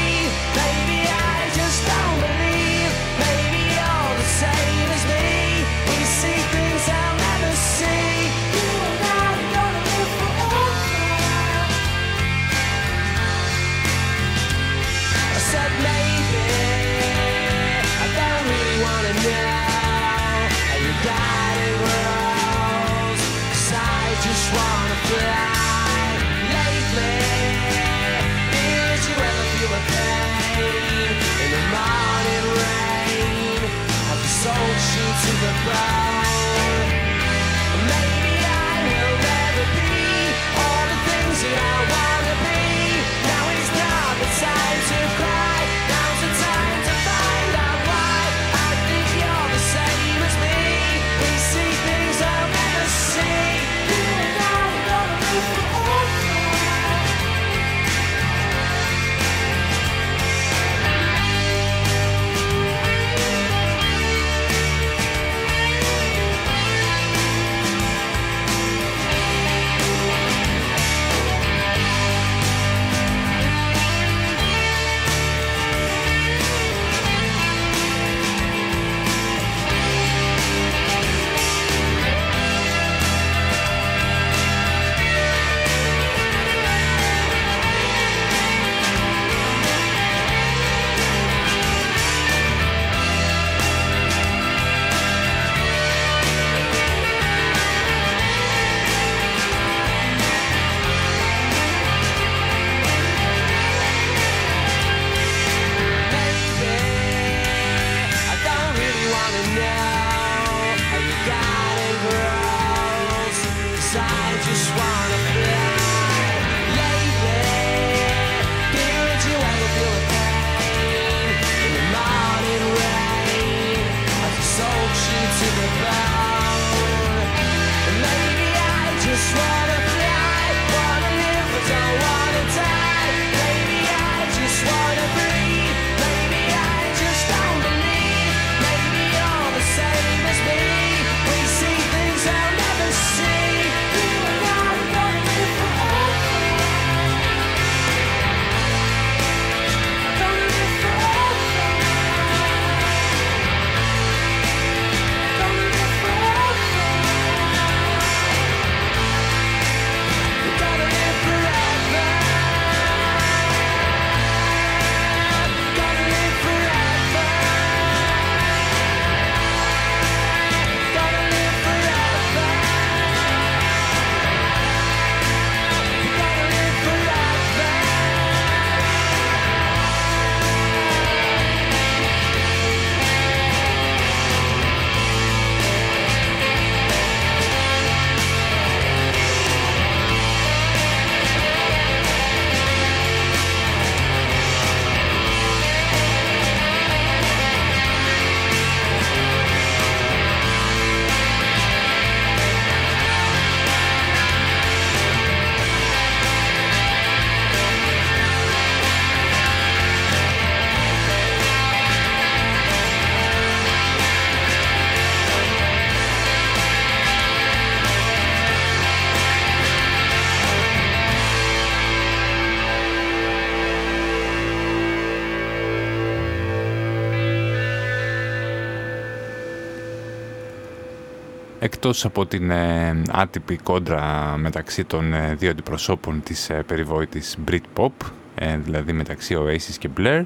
Εκτός από την ε, άτυπη κόντρα μεταξύ των ε, δύο αντιπροσώπων της ε, περιβόητης Britpop, ε, δηλαδή μεταξύ Oasis και Blair,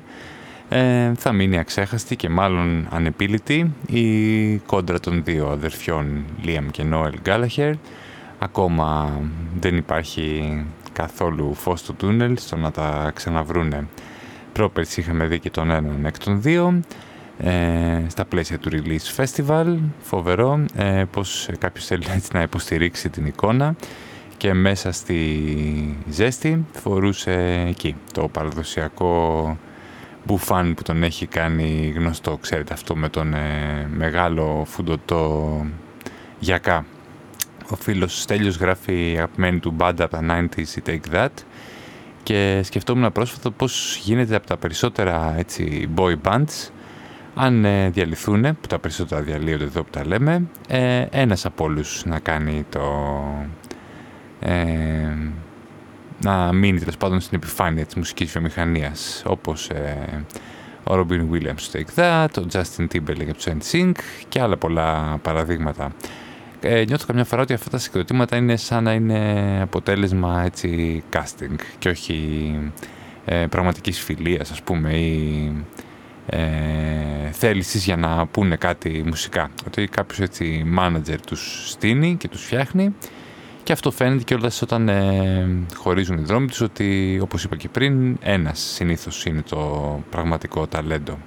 ε, θα μείνει αξέχαστη και μάλλον ανεπίλητη η κόντρα των δύο αδερφιών Liam και Noel Gallagher. Ακόμα δεν υπάρχει καθόλου φως στο τούνελ στο να τα ξαναβρούνε. Πρόπερς είχαμε δει και τον έναν εκ των δύο ε, στα πλαίσια του Release Festival. Φοβερό ε, πως κάποιος θέλει έτσι να υποστηρίξει την εικόνα και μέσα στη ζέστη φορούσε εκεί το παραδοσιακό μπουφάν που τον έχει κάνει γνωστό, ξέρετε αυτό με τον ε, μεγάλο φουντωτό γιακά. Ο φίλος Στέλιος γράφει αγαπημένη του μπάντα από τα 90s η Take That και σκεφτόμουν πρόσφατα πώς γίνεται από τα περισσότερα έτσι, boy bands αν ε, διαλυθούν, που τα περισσότερα διαλύονται εδώ που τα λέμε, ε, ένας από όλους να κάνει το... Ε, να μείνει τέλος πάντων στην επιφάνεια της μουσικής βιομηχανίας, όπως ε, ο Robin Williams στο Take That, ο Justin Timberlake για τους NSYNC και άλλα πολλά παραδείγματα. Ε, νιώθω καμιά φορά ότι αυτά τα συγκροτήματα είναι σαν να είναι αποτέλεσμα έτσι casting και όχι ε, πραγματικής φιλίας ας πούμε ή ε, θέλησης για να πούνε κάτι μουσικά. Ότι κάποιος έτσι μάνατζερ τους στείνει και τους φτιάχνει και αυτό φαίνεται και όλα όταν ε, χωρίζουν οι δρόμοι τους ότι όπως είπα και πριν ένας συνήθως είναι το πραγματικό ταλέντο.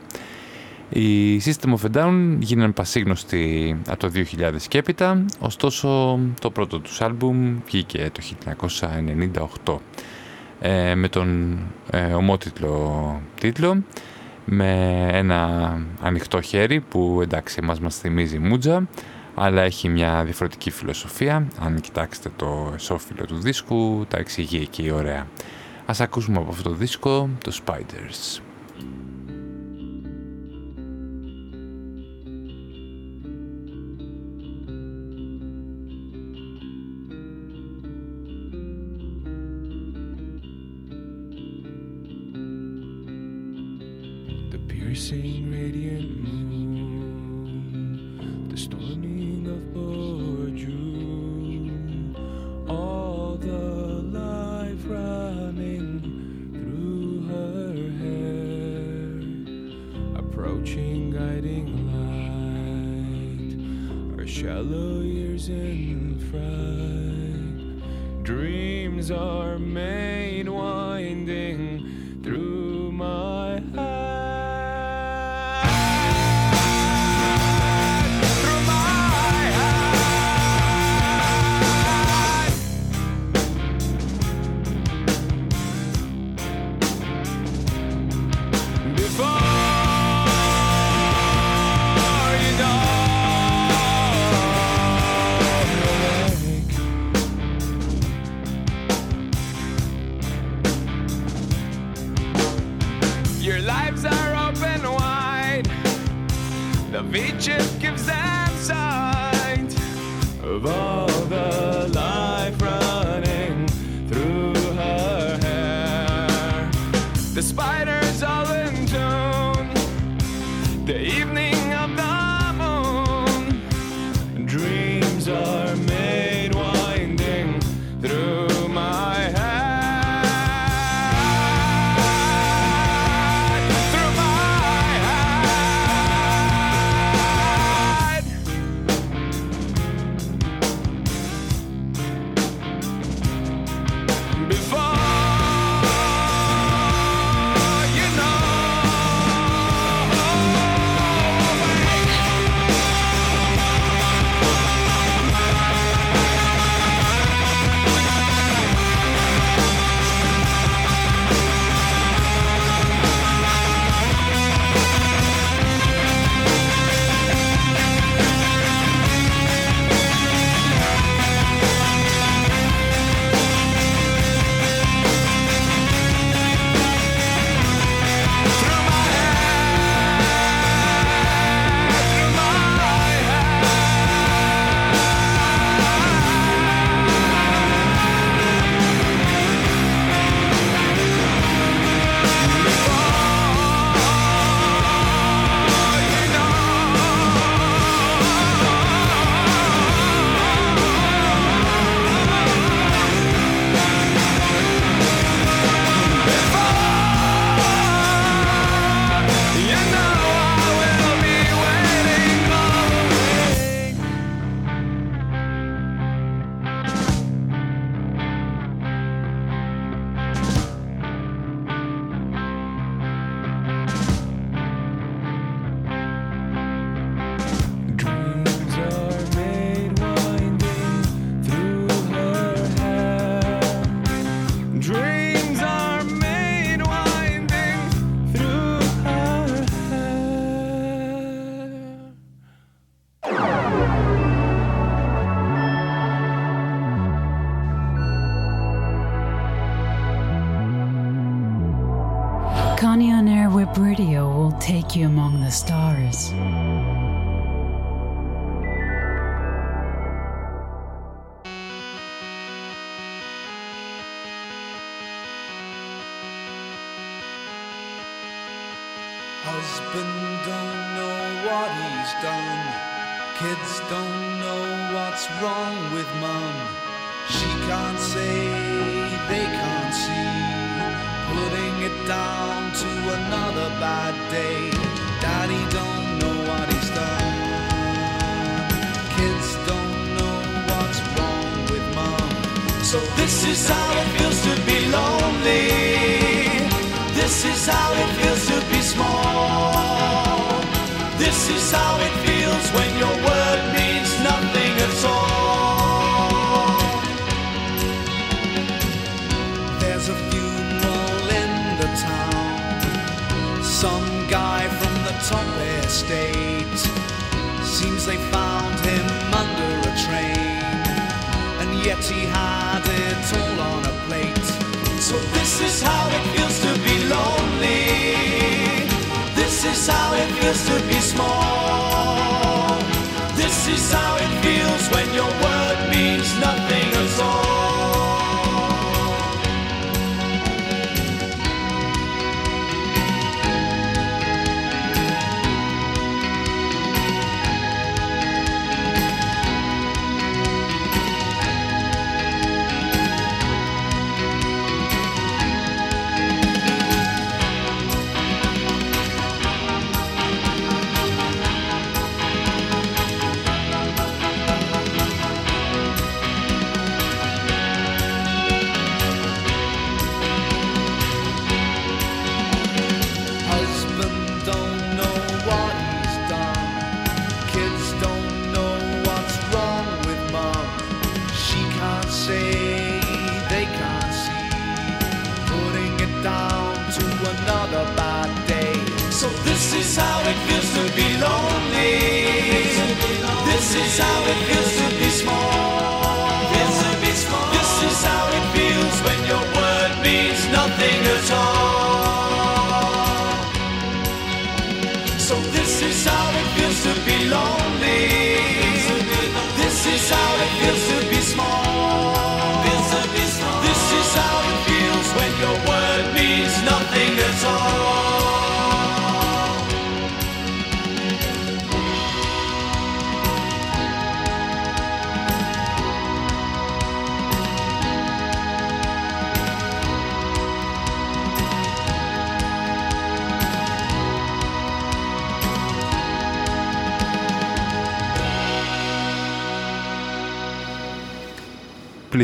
Οι System of a Down γίνανε πασίγνωστοι από το 2000 και έπειτα, ωστόσο το πρώτο τους άλμπουμ βγήκε το 1998 ε, με τον ε, ομότιτλο τίτλο με ένα ανοιχτό χέρι που εντάξει μας μας θυμίζει μούτζα αλλά έχει μια διαφορετική φιλοσοφία. Αν κοιτάξετε το εσώφυλλο του δίσκου τα εξηγεί εκεί ωραία. Ας ακούσουμε από αυτό το δίσκο το Spiders. sing.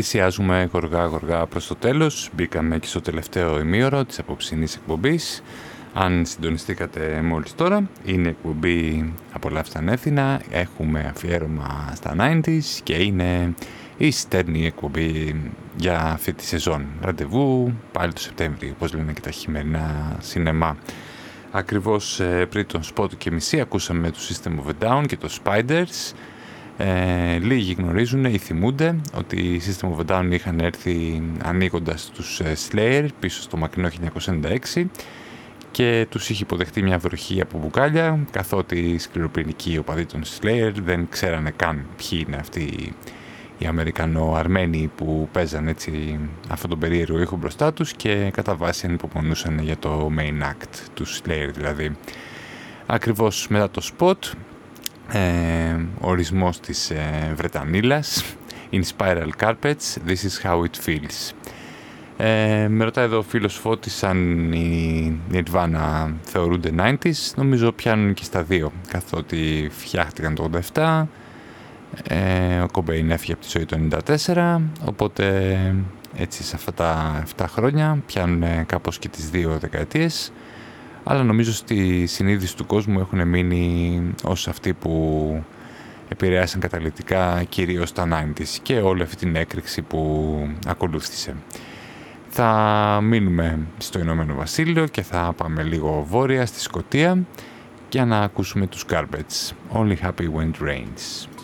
Πλησιάζουμε γοργά γοργά προς το τέλος. Μπήκαμε και στο τελευταίο ημίωρο της απόψινής εκπομπής. Αν συντονιστήκατε μόλις τώρα, είναι εκπομπή «Απολαύστα ανεύθυνα». Έχουμε αφιέρωμα στα 90s και είναι η στέρνη εκπομπή για αυτή τη σεζόν. Ραντεβού πάλι το Σεπτέμβριο, όπως λένε και τα χειμερινά σινεμά. Ακριβώς ε, πριν τον σπότ και μισή ακούσαμε το System of a Down και το Spiders. Ε, λίγοι γνωρίζουν ή θυμούνται ότι οι System of a Down είχαν έρθει ανοίγοντας τους ε, Slayer πίσω στο μακρινό 1996 και τους είχε υποδεχτεί μια βροχή από μπουκάλια καθότι οι σκληροπυρηνικοί οπαδοί των Slayer δεν ξέρανε καν ποιοι είναι αυτοί οι Αμερικανο-Αρμένοι που παίζαν έτσι αυτόν τον περίεργο ήχο μπροστά τους και κατά βάση ανυπομονούσαν για το main act του Slayer δηλαδή. Ακριβώς μετά το spot, ε, ορισμός της ε, Βρετανίλας, in spiral carpets, this is how it feels. Ε, με ρωτάει εδώ ο φίλος Φώτης αν οι Nirvana θεωρούνται 90s. Νομίζω πιάνουν και στα δύο, καθότι φτιάχτηκαν το 87, ε, ο Κομπέιν έφυγε από τη ζωή το 94, οπότε έτσι σε αυτά τα 7 χρόνια πιάνουν κάπως και τις δύο δεκαετίες. Αλλά νομίζω στη συνείδηση του κόσμου έχουν μείνει ως αυτοί που επηρεάσαν καταλητικά κυρίως τα 90s και όλη αυτή την έκρηξη που ακολούθησε. Θα μείνουμε στο Ηνωμένο Βασίλειο και θα πάμε λίγο βόρεια στη Σκοτία για να ακούσουμε τους Garbage. Only happy when it rains.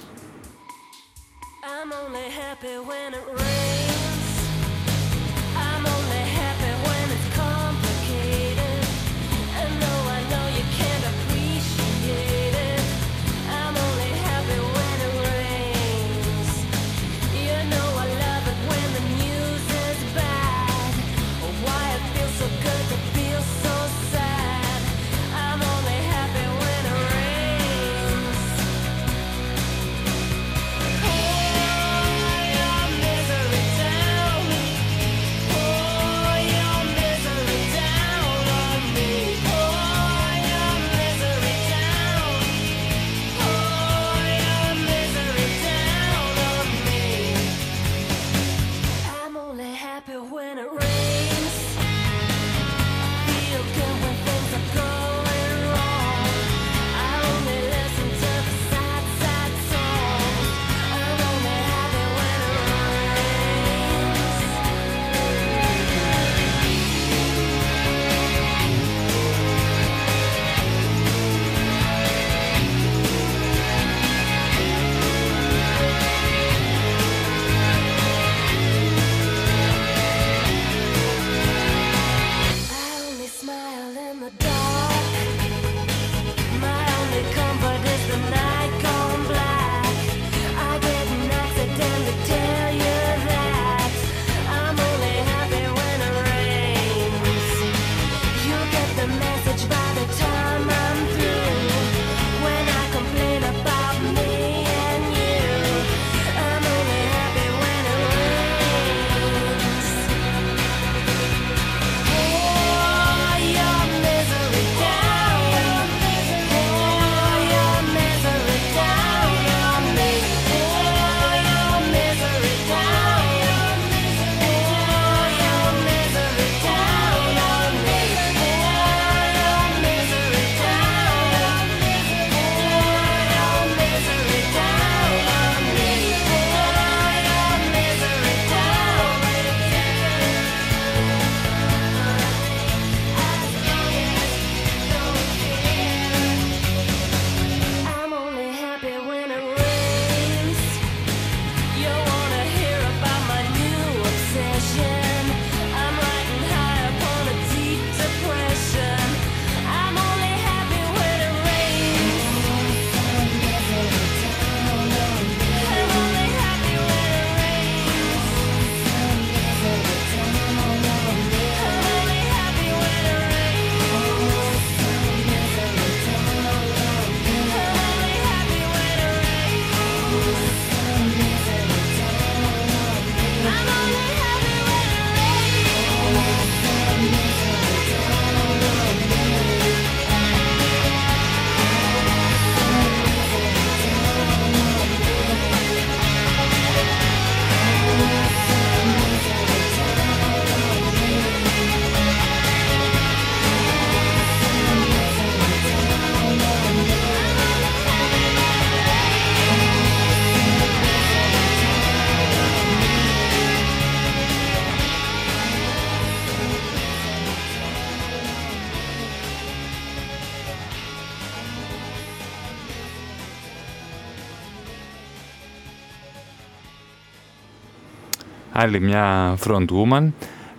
Άλλη μια front woman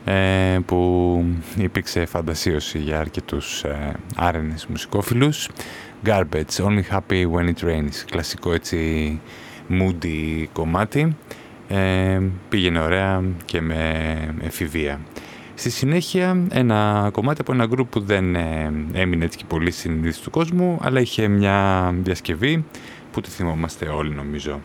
ε, που υπήρξε φαντασίωση για αρκετούς ε, άρενες μουσικόφιλους. Garbage, Only Happy When It Rains, κλασικό έτσι moody κομμάτι. Ε, πήγαινε ωραία και με εφηβεία. Στη συνέχεια ένα κομμάτι από ένα γκρουπ που δεν ε, έμεινε έτσι και πολύ συνείδηση του κόσμου, αλλά είχε μια διασκευή που τη θυμόμαστε όλοι νομίζω.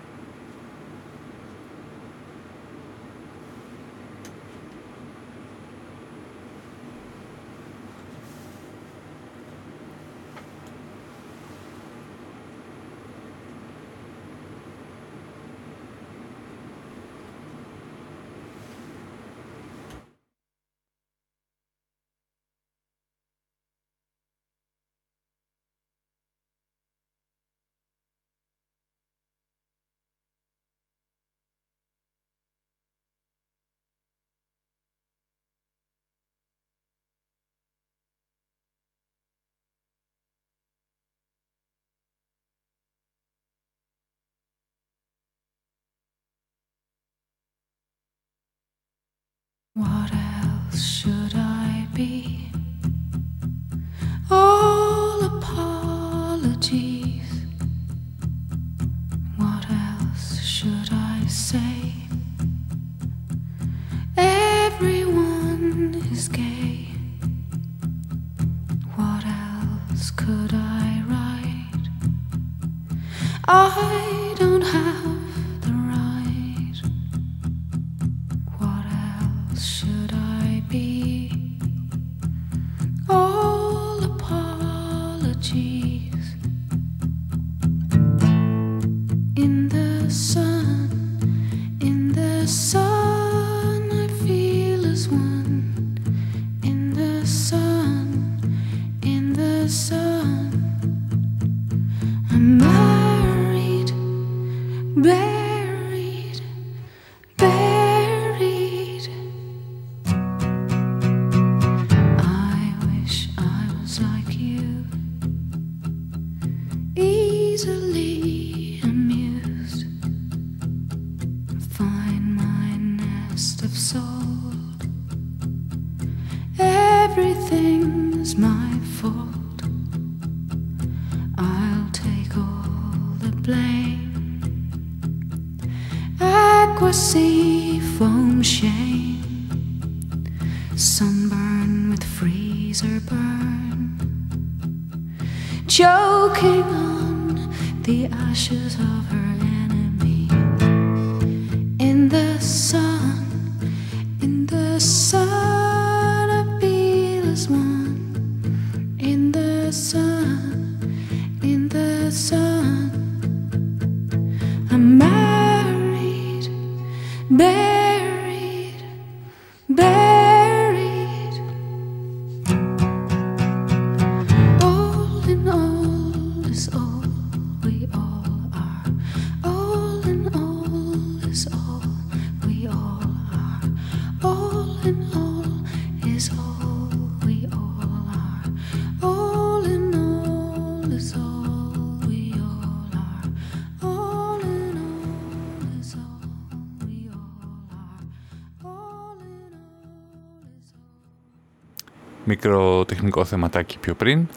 Μικρό τεχνικό θεματάκι πιο πριν.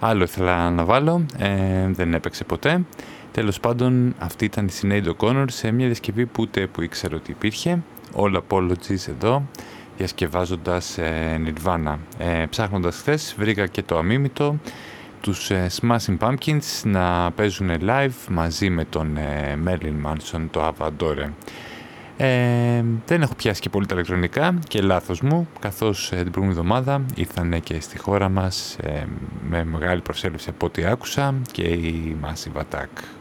Άλλο ήθελα να βάλω, ε, δεν έπαιξε ποτέ. Τέλος πάντων, αυτή ήταν η Sinead O'Connor σε μια διασκευή που ούτε που ήξερα ότι υπήρχε. All Apologies εδώ, διασκευάζοντας ε, Nirvana. Ε, ψάχνοντας χθες, βρήκα και το αμίμητο, τους ε, Smashing Pumpkins να παίζουν live μαζί με τον ε, Merlin Manson, το Avadore. Ε, δεν έχω πιάσει και πολύ τα ηλεκτρονικά και λάθος μου, καθώς ε, την προηγούμενη εβδομάδα ήρθαν και στη χώρα μας ε, με μεγάλη προσέλευση από ό,τι άκουσα και η Massive Attack.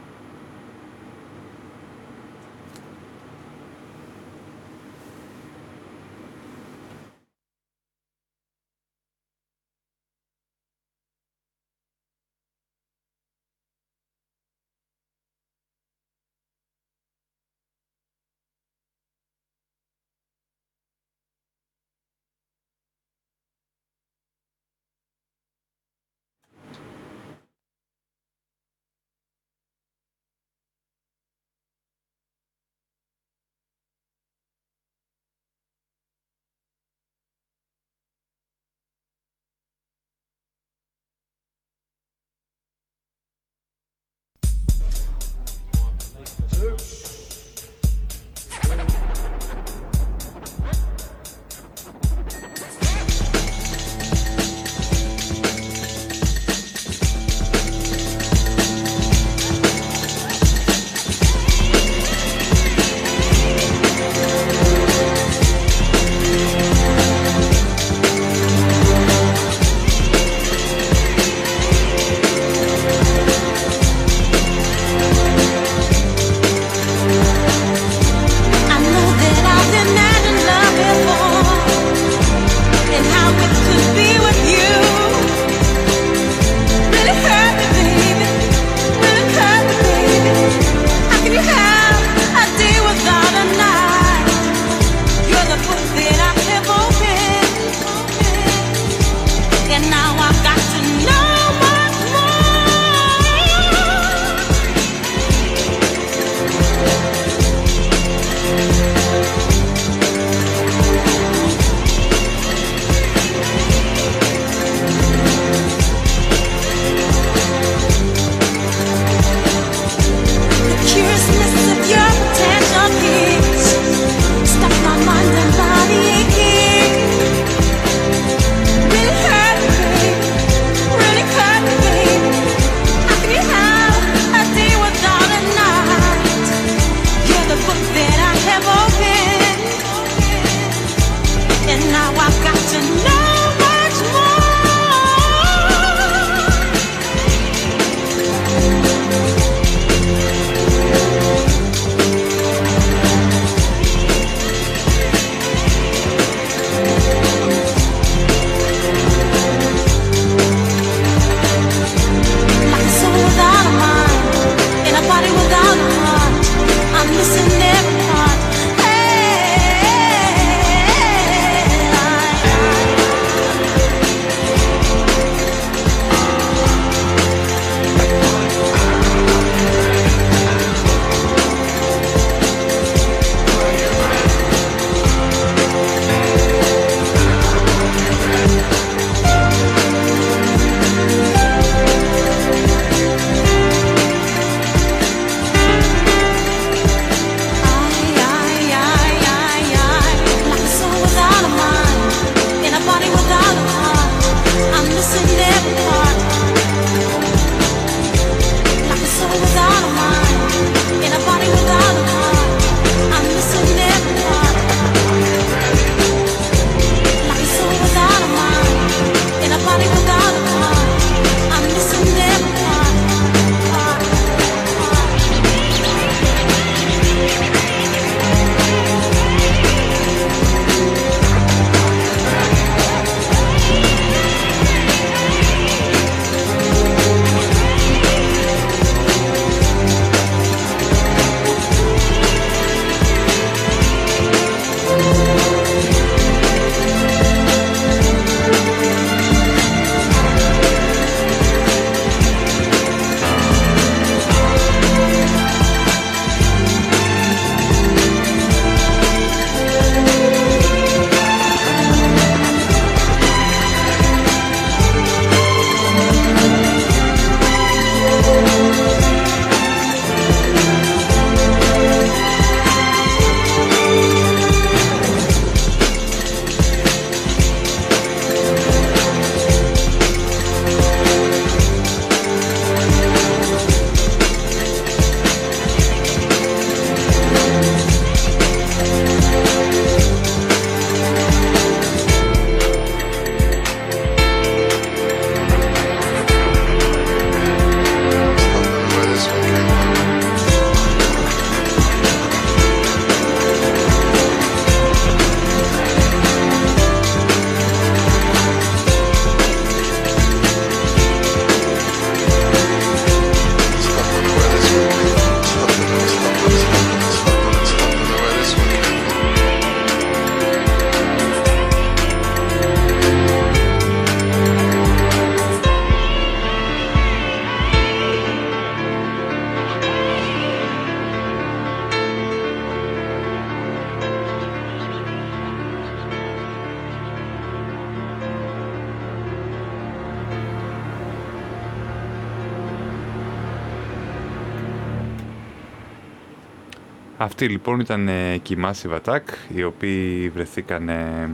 Αυτοί λοιπόν ήταν ε, και οι Massive Attack, οι οποίοι βρεθήκαν ε,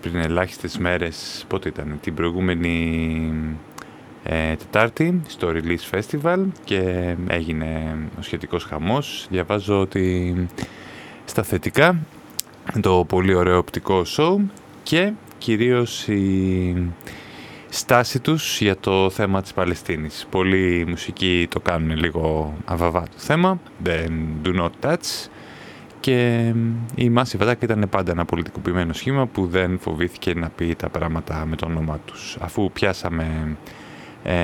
πριν ελάχιστες μέρες, πότε ήταν, την προηγούμενη ε, Τετάρτη στο Release Festival και έγινε ο σχετικός χαμός. Διαβάζω ότι στα θετικά το πολύ ωραίο οπτικό show και κυρίως η στάση τους για το θέμα της Παλαιστίνης. Πολλοί μουσικοί το κάνουν λίγο αβαβά το θέμα, δεν do not touch και η Massive Attack ήταν πάντα ένα πολιτικοποιημένο σχήμα που δεν φοβήθηκε να πει τα πράγματα με το όνομά τους. Αφού πιάσαμε ε,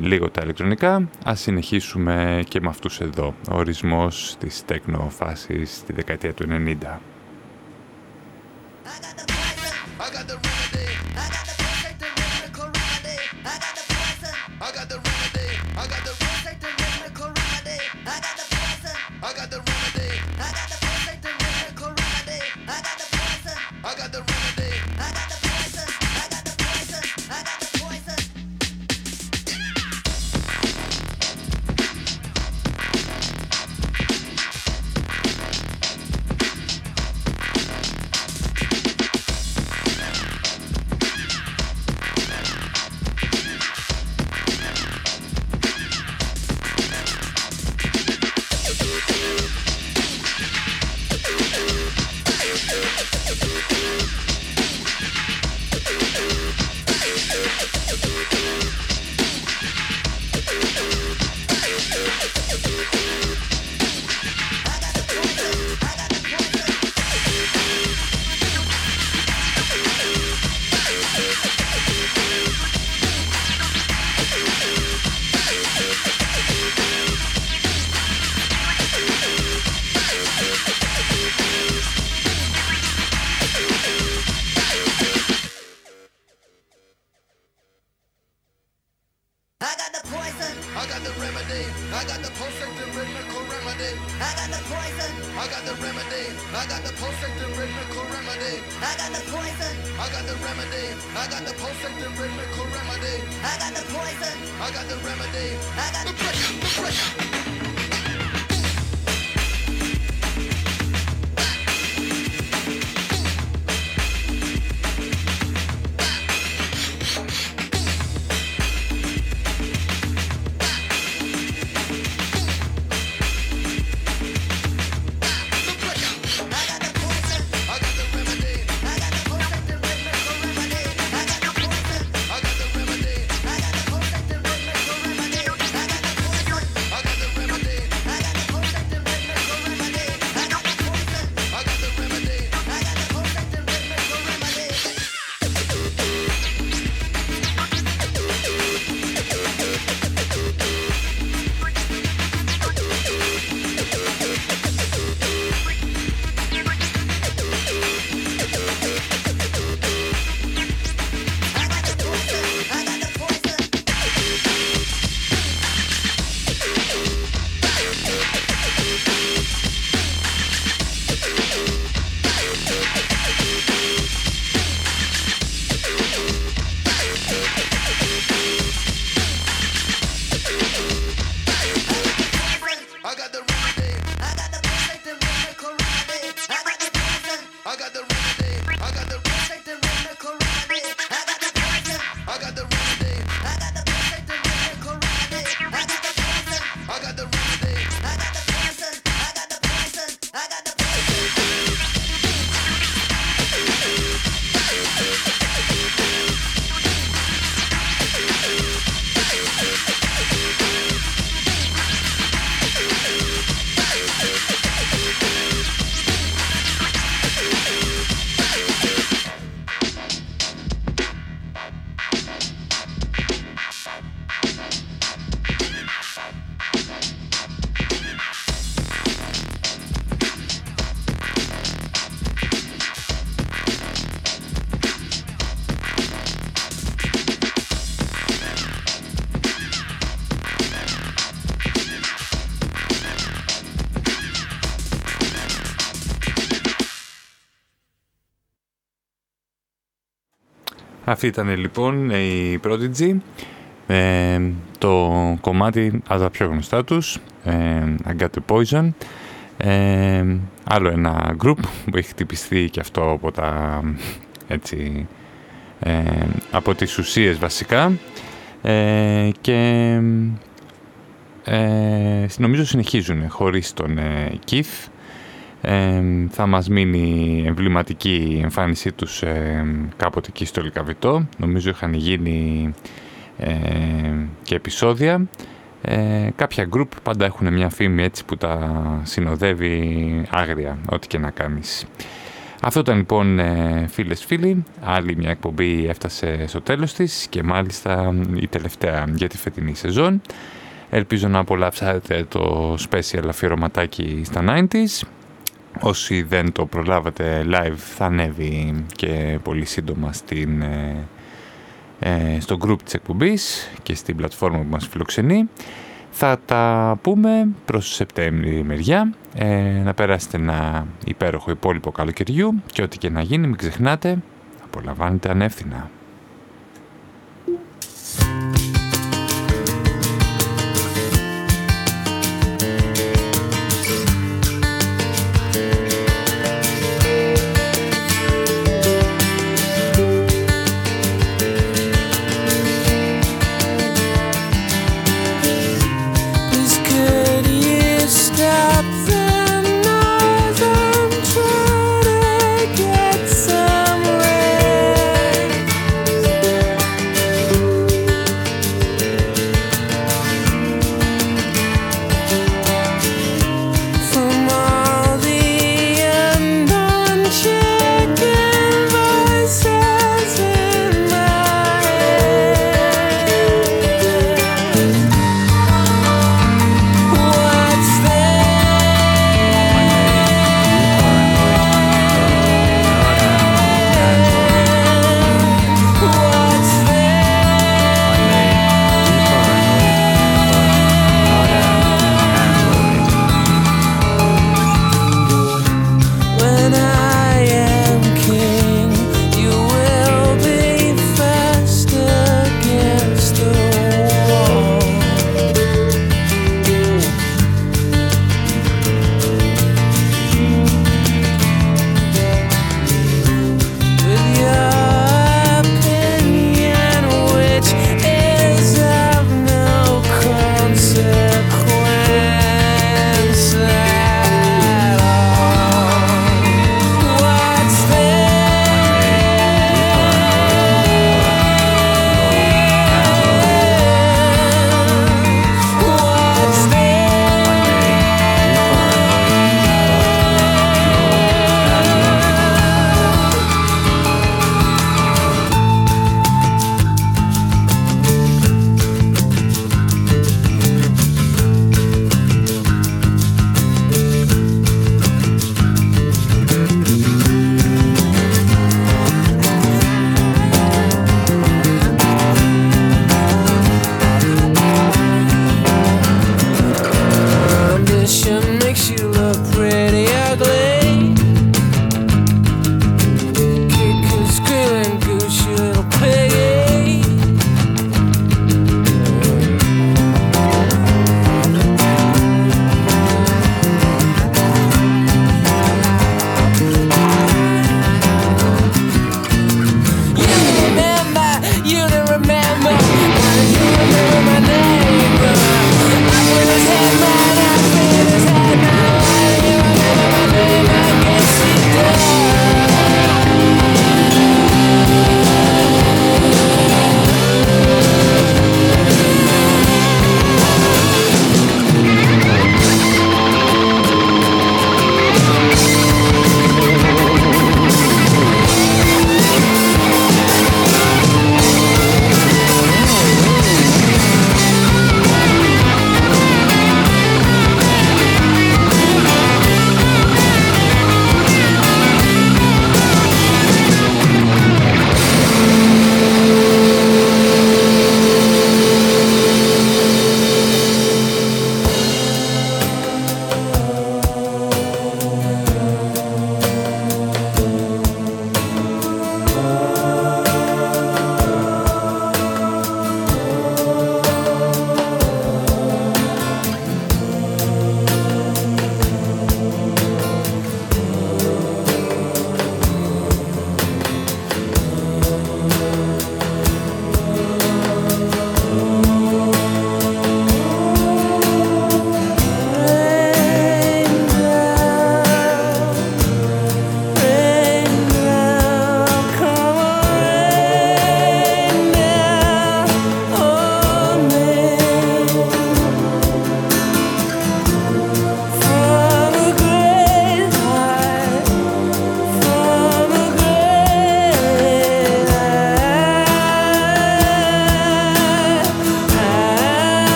λίγο τα ηλεκτρονικά, ας συνεχίσουμε και με αυτούς εδώ. Ο ορισμός της τέκνοφάσης στη δεκαετία του 90. Αυτή ήταν λοιπόν η Prodigy. Ε, το κομμάτι από τα πιο γνωστά τους, ε, I Got The Poison. Ε, άλλο ένα group που έχει χτυπηστεί και αυτό από τα έτσι ε, από τις ουσίες βασικά ε, και ε, νομίζω συνεχίζουν χωρίς τον ε, Keith ε, θα μας μείνει η εμβληματική η εμφάνισή τους ε, κάποτε εκεί στο Λικαβητό νομίζω είχαν γίνει ε, και επεισόδια ε, κάποια group πάντα έχουν μια φήμη έτσι που τα συνοδεύει άγρια ό,τι και να κάνεις αυτό ήταν λοιπόν ε, φίλες φίλοι, άλλη μια εκπομπή έφτασε στο τέλος της και μάλιστα η τελευταία για τη φετινή σεζόν. Ελπίζω να απολαύσατε το special αφιερωματάκι στα 90s. Όσοι δεν το προλάβατε live θα ανέβει και πολύ σύντομα στην, ε, ε, στο group της εκπομπής και στην πλατφόρμα που μας φιλοξενεί. Θα τα πούμε προς Σεπτέμβρη μεριά. Ε, να περάσετε ένα υπέροχο υπόλοιπο καλοκαιριού και ό,τι και να γίνει μην ξεχνάτε, απολαμβάνετε ανεύθυνα.